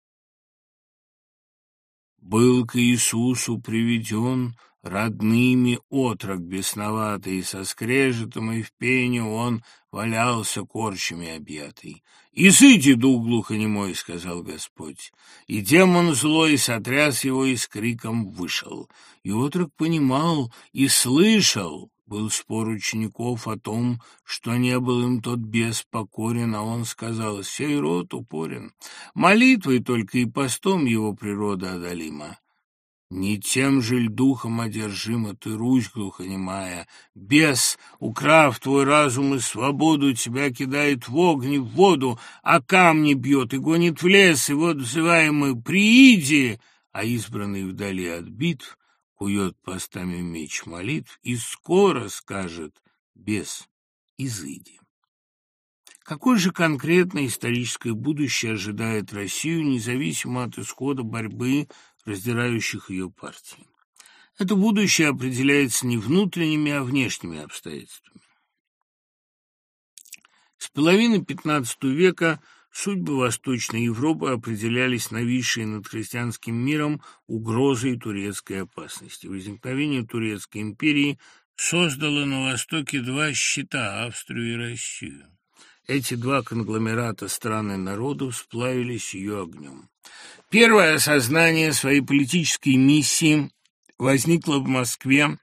Был к Иисусу приведен родными отрок бесноватый, со скрежетом и в пене он валялся корчами объятый. «И сыти, дух глухонемой», — сказал Господь. И демон злой сотряс его и с криком вышел. И отрок понимал и слышал, был спор учеников о том, что не был им тот бес покорен, а он сказал, «Сей род упорен, молитвой только и постом его природа одолима». Не тем же ль духом одержима ты, Русь глухонемая, Бес, украв твой разум и свободу, тебя кидает в огонь в воду, а камни бьет и гонит в лес, и вот взываемый «Прииди!» А избранный вдали от битв кует постами меч молитв и скоро скажет «Бес, изыди». Какое же конкретное историческое будущее ожидает Россию, независимо от исхода борьбы раздирающих ее партий. Это будущее определяется не внутренними, а внешними обстоятельствами. С половины XV века судьбы Восточной Европы определялись нависшей над христианским миром угрозой турецкой опасности. Возникновение Турецкой империи создало на Востоке два щита – Австрию и Россию. Эти два конгломерата стран и народов сплавились ее огнем. Первое осознание своей политической миссии возникло в Москве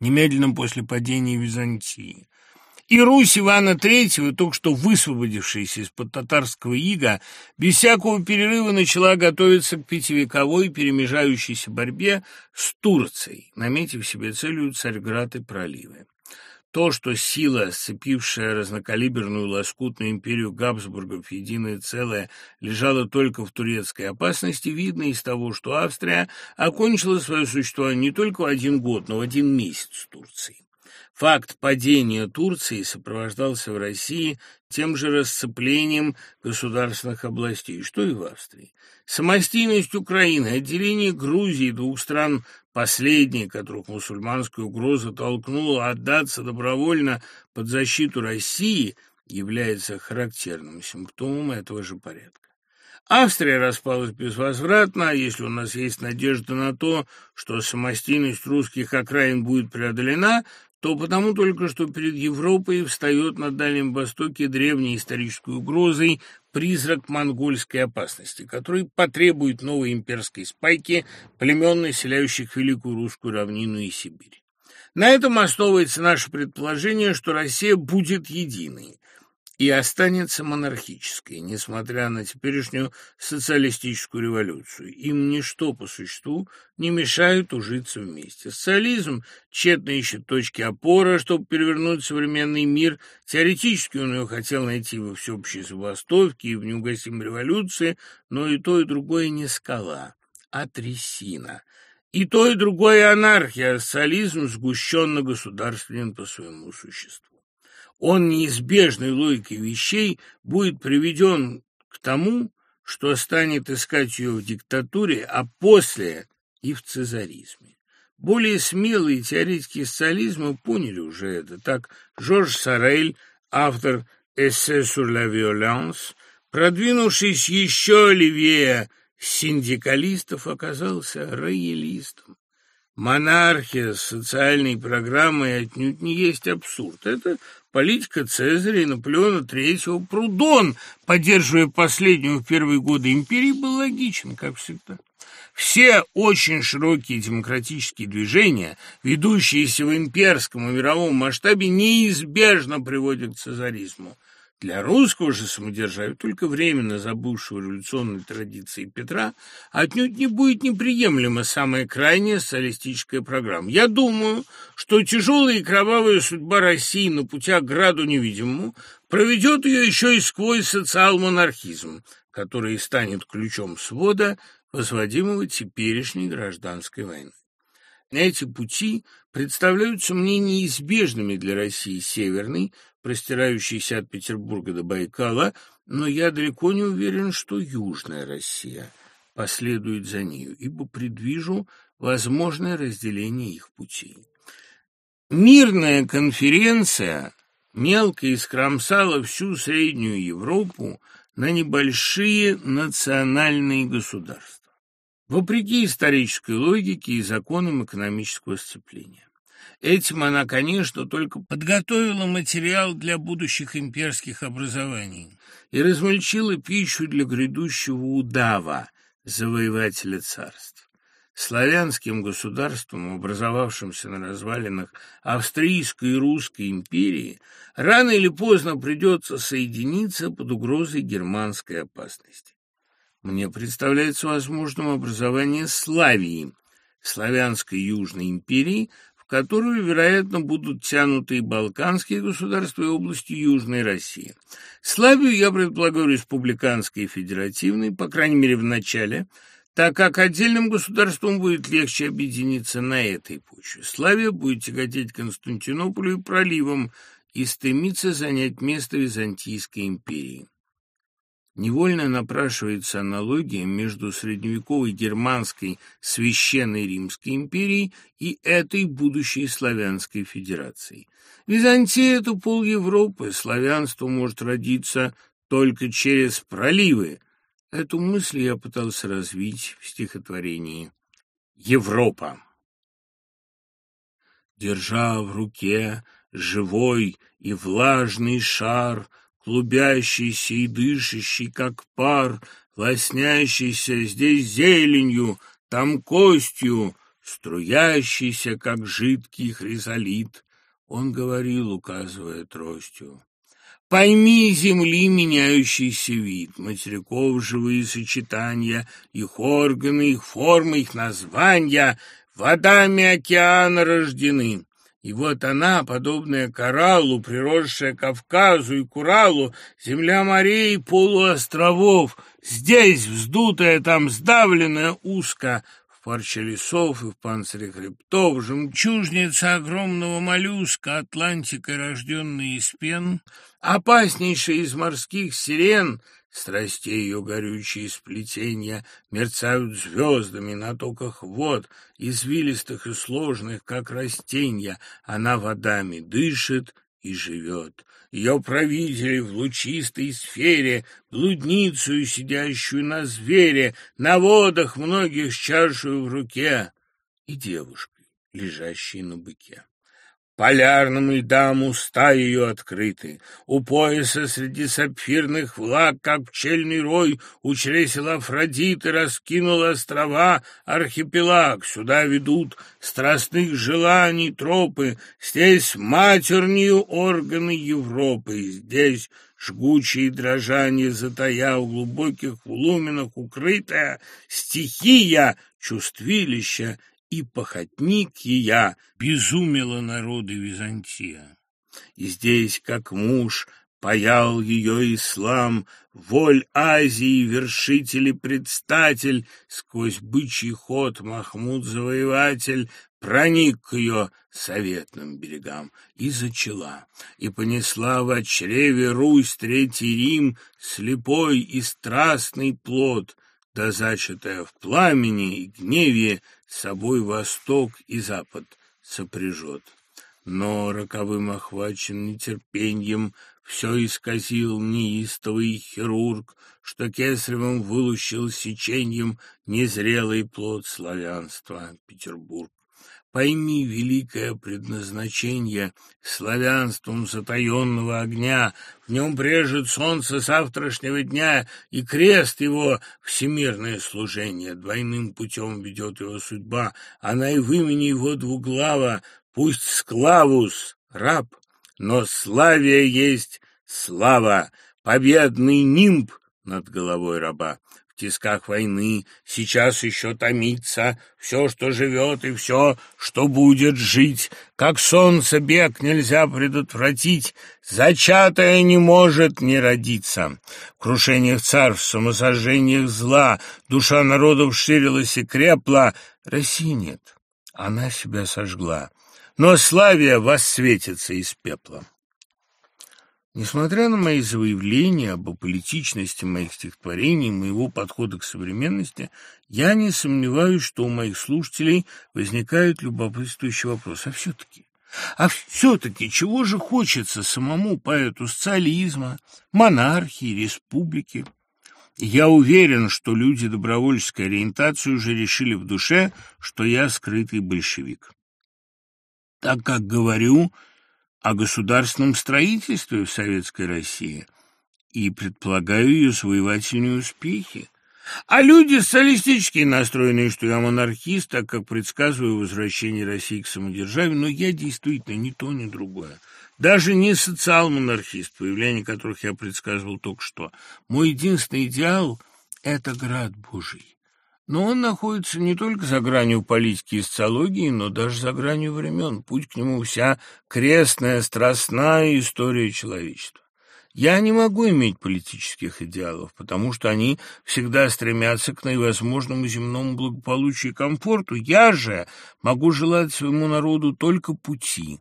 немедленно после падения Византии. И Русь Ивана III, только что высвободившаяся из-под татарского ига, без всякого перерыва начала готовиться к пятивековой перемежающейся борьбе с Турцией, наметив себе целью Царьград и проливы. То, что сила, сцепившая разнокалиберную лоскутную империю Габсбургов в единое целое, лежала только в турецкой опасности, видно из того, что Австрия окончила свое существование не только в один год, но в один месяц Турции. Факт падения Турции сопровождался в России тем же расцеплением государственных областей, что и в Австрии. Самостийность Украины, отделение Грузии, двух стран последней, которых мусульманская угроза толкнула отдаться добровольно под защиту России, является характерным симптомом этого же порядка. Австрия распалась безвозвратно, а если у нас есть надежда на то, что самостийность русских окраин будет преодолена, то потому только, что перед Европой встает на Дальнем Востоке древней исторической угрозой призрак монгольской опасности, который потребует новой имперской спайки племен, населяющих Великую Русскую равнину и Сибирь. На этом основывается наше предположение, что Россия будет единой. И останется монархической, несмотря на теперешнюю социалистическую революцию. Им ничто по существу не мешает ужиться вместе. Социализм тщетно ищет точки опоры, чтобы перевернуть современный мир. Теоретически он ее хотел найти во всеобщей забастовке и в неугасимой революции, но и то, и другое не скала, а трясина. И то, и другое анархия, социализм сгущенно государственен по своему существу он неизбежной логикой вещей будет приведен к тому, что станет искать ее в диктатуре, а после и в цезаризме. Более смелые теоретики социализма поняли уже это. Так Жорж Сорель, автор «Эссе sur la violence», продвинувшись еще левее синдикалистов, оказался роялистом. Монархия с социальной программой отнюдь не есть абсурд. Это политика Цезаря и Наполеона III. Прудон, поддерживая последнюю в первые годы империи, был логичен, как всегда. Все очень широкие демократические движения, ведущиеся в имперском и мировом масштабе, неизбежно приводят к цезаризму. Для русского же самодержавия, только временно забывшего революционные традиции Петра, отнюдь не будет неприемлема самая крайняя социалистическая программа. Я думаю, что тяжелая и кровавая судьба России на пути к граду невидимому проведет ее еще и сквозь социал-монархизм, который станет ключом свода, возводимого теперешней гражданской войны. Эти пути представляются мне неизбежными для России Северной, простирающейся от Петербурга до Байкала, но я далеко не уверен, что Южная Россия последует за нею, ибо предвижу возможное разделение их путей. Мирная конференция мелко искромсала всю Среднюю Европу на небольшие национальные государства, вопреки исторической логике и законам экономического сцепления. Этим она, конечно, только подготовила материал для будущих имперских образований и размельчила пищу для грядущего удава, завоевателя царств. Славянским государствам, образовавшимся на развалинах Австрийской и Русской империи, рано или поздно придется соединиться под угрозой германской опасности. Мне представляется возможным образование Славии, славянской Южной империи, в которую, вероятно, будут тянуты и балканские государства и области Южной России. Славию я предполагаю республиканской и федеративной, по крайней мере, в начале, так как отдельным государствам будет легче объединиться на этой почве. Славия будет тяготеть Константинополю и проливам и стремиться занять место Византийской империи. Невольно напрашивается аналогия между средневековой германской священной Римской империей и этой будущей славянской федерацией. Византия – это пол Европы, славянство может родиться только через проливы. Эту мысль я пытался развить в стихотворении «Европа». Держа в руке живой и влажный шар – клубящийся и дышащий, как пар, лоснящийся здесь зеленью, там костью, струящийся, как жидкий хризолит. Он говорил, указывая тростью. Пойми земли меняющийся вид, материков живые сочетания, их органы, их формы, их названия, водами океана рождены. И вот она, подобная кораллу, приросшая Кавказу и Куралу, земля морей полуостровов, здесь вздутая, там сдавленная узко, в парче лесов и в панцире хребтов, жемчужница огромного моллюска, Атлантикой рожденная из пен, опаснейшая из морских сирен — Страстей ее горючие сплетения мерцают звездами на токах вод, извилистых и сложных, как растения. Она водами дышит и живет. Ее правители в лучистой сфере, блудницу, сидящую на звере, на водах многих с чашей в руке, и девушкой, лежащей на быке. Полярным льдам уста ее открыты, У пояса среди сапфирных влаг, Как пчельный рой, у чресел Афродиты Раскинул острова. Архипелаг. Сюда ведут страстных желаний тропы, Здесь матернию органы Европы, Здесь жгучие дрожания затая у глубоких луменах укрытая, стихия, чувствилища и похотник я, безумела народы Византия. И здесь, как муж, Паял ее ислам, воль Азии, вершитель и предстатель, Сквозь бычий ход Махмуд-завоеватель проник к ее советным берегам и зачала, и понесла в чреве Русь Третий Рим, слепой и страстный плод, да зачатая в пламени и гневе собой Восток и Запад сопряжет. Но роковым охвачен нетерпеньем все исказил неистовый хирург, что кесаревым вылущил сеченьем незрелый плод славянства Петербург. Пойми великое предназначение славянством затаенного огня, в нем брежет солнце завтрашнего дня, и крест его — всемирное служение. Двойным путем ведет его судьба, она и в имени его двуглава, пусть склавус, раб, но славия есть слава, победный нимб над головой раба. В тисках войны сейчас еще томится все, что живет, и все, что будет жить. Как солнце бег нельзя предотвратить, зачатое не может не родиться. В крушениях царств, самосожжениях зла душа народов ширилась и крепла. России нет, она себя сожгла но Славия воссветится из пепла. Несмотря на мои заявления об аполитичности моих стихотворений моего подхода к современности, я не сомневаюсь, что у моих слушателей возникает любопытствующий вопрос. А все-таки, а все-таки чего же хочется самому поэту социализма, монархии, республики? Я уверен, что люди добровольческой ориентации уже решили в душе, что я скрытый большевик так как говорю о государственном строительстве в Советской России и предполагаю ее завоевательные успехи. А люди социалистически настроенные, что я монархист, так как предсказываю возвращение России к самодержавию, но я действительно ни то, ни другое. Даже не социал-монархист, появление которых я предсказывал только что. Мой единственный идеал — это град Божий. Но он находится не только за гранью политики и социологии, но даже за гранью времен. Путь к нему вся крестная, страстная история человечества. Я не могу иметь политических идеалов, потому что они всегда стремятся к наивозможному земному благополучию и комфорту. Я же могу желать своему народу только пути,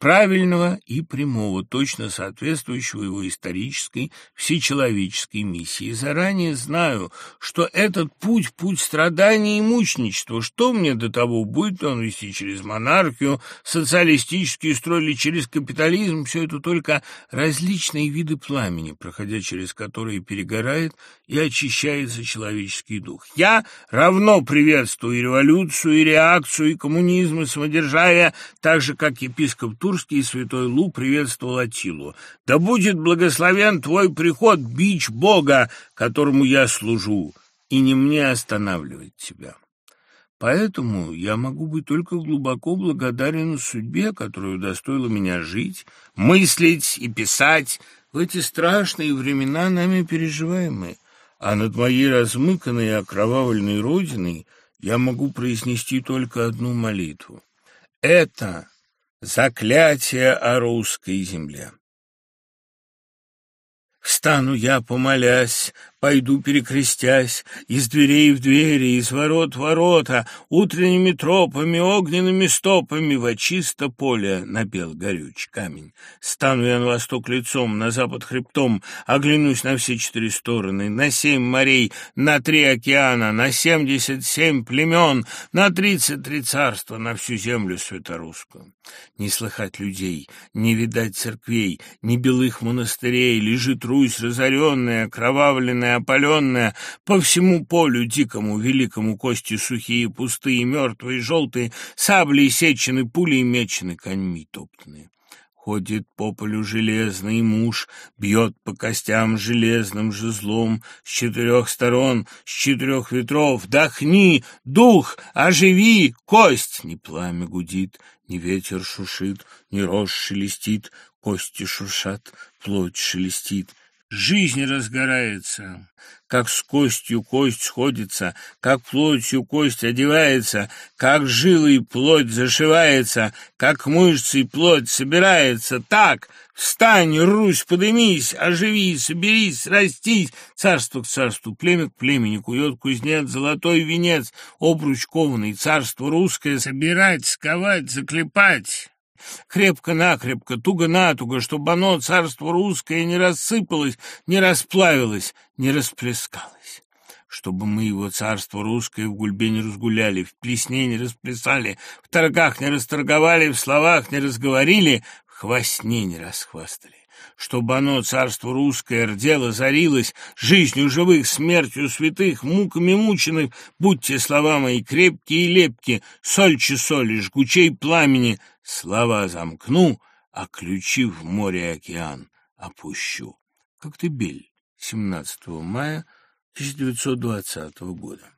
правильного и прямого, точно соответствующего его исторической, всечеловеческой миссии. Заранее знаю, что этот путь – путь страдания и мученичества. Что мне до того, будет он вести через монархию, социалистический строй или через капитализм, все это только различные виды пламени, проходя через которые перегорает и очищается человеческий дух. Я равно приветствую и революцию, и реакцию, и коммунизм, и самодержавие, так же, как епископ Тур Турский святой Лу приветствовал Атилу. «Да будет благословен твой приход, бич Бога, которому я служу, и не мне останавливать тебя». Поэтому я могу быть только глубоко благодарен судьбе, которая удостоила меня жить, мыслить и писать в эти страшные времена нами переживаемые. А над моей размыканной и окровавленной родиной я могу произнести только одну молитву. Это Заклятие о русской земле. Встану я, помолясь, Пойду перекрестясь, из дверей в двери, из ворот в ворота, утренними тропами, огненными стопами, во чисто поле на бел горючий камень. Стану я на восток лицом, на запад хребтом, оглянусь на все четыре стороны, на семь морей, на три океана, на семьдесят семь племен, на тридцать три царства, на всю землю святорусскую. Не слыхать людей, не видать церквей, ни белых монастырей, лежит Русь разоренная, окровавленная, красная, опаленная, по всему полю дикому, великому, кости сухие, пустые, мертвые, желтые, сабли сечены, пули мечены, коньми топтанные. Ходит по полю железный муж, бьет по костям железным жезлом с четырех сторон, с четырех ветров. Дохни, дух, оживи, кость! Ни пламя гудит, ни ветер шушит, ни рожь шелестит, кости шуршат, плоть шелестит, Жизнь разгорается, как с костью кость сходится, как плотью кость одевается, как жилой плоть зашивается, как мышцей плоть собирается. Так, встань, Русь, подымись, оживись, соберись, растись. Царство к царству, племя к племени, кует кузнец, золотой венец, обруч кованый, царство русское собирать, сковать, заклепать. Крепко-накрепко, туго-натуго, чтобы оно, царство русское, не рассыпалось, не расплавилось, не расплескалось. Чтобы мы его царство русское в гульбе не разгуляли, в плесне не расплясали, в торгах не расторговали, в словах не разговорили, в хвостне не расхвастали чтобы оно, царство русское, рдело, зарилось, жизнью живых, смертью святых, муками мученых, будьте слова мои крепкие и лепкие, сольче соли, жгучей пламени, слова замкну, а ключи в море и океан опущу. Коктебель, 17 мая 1920 года.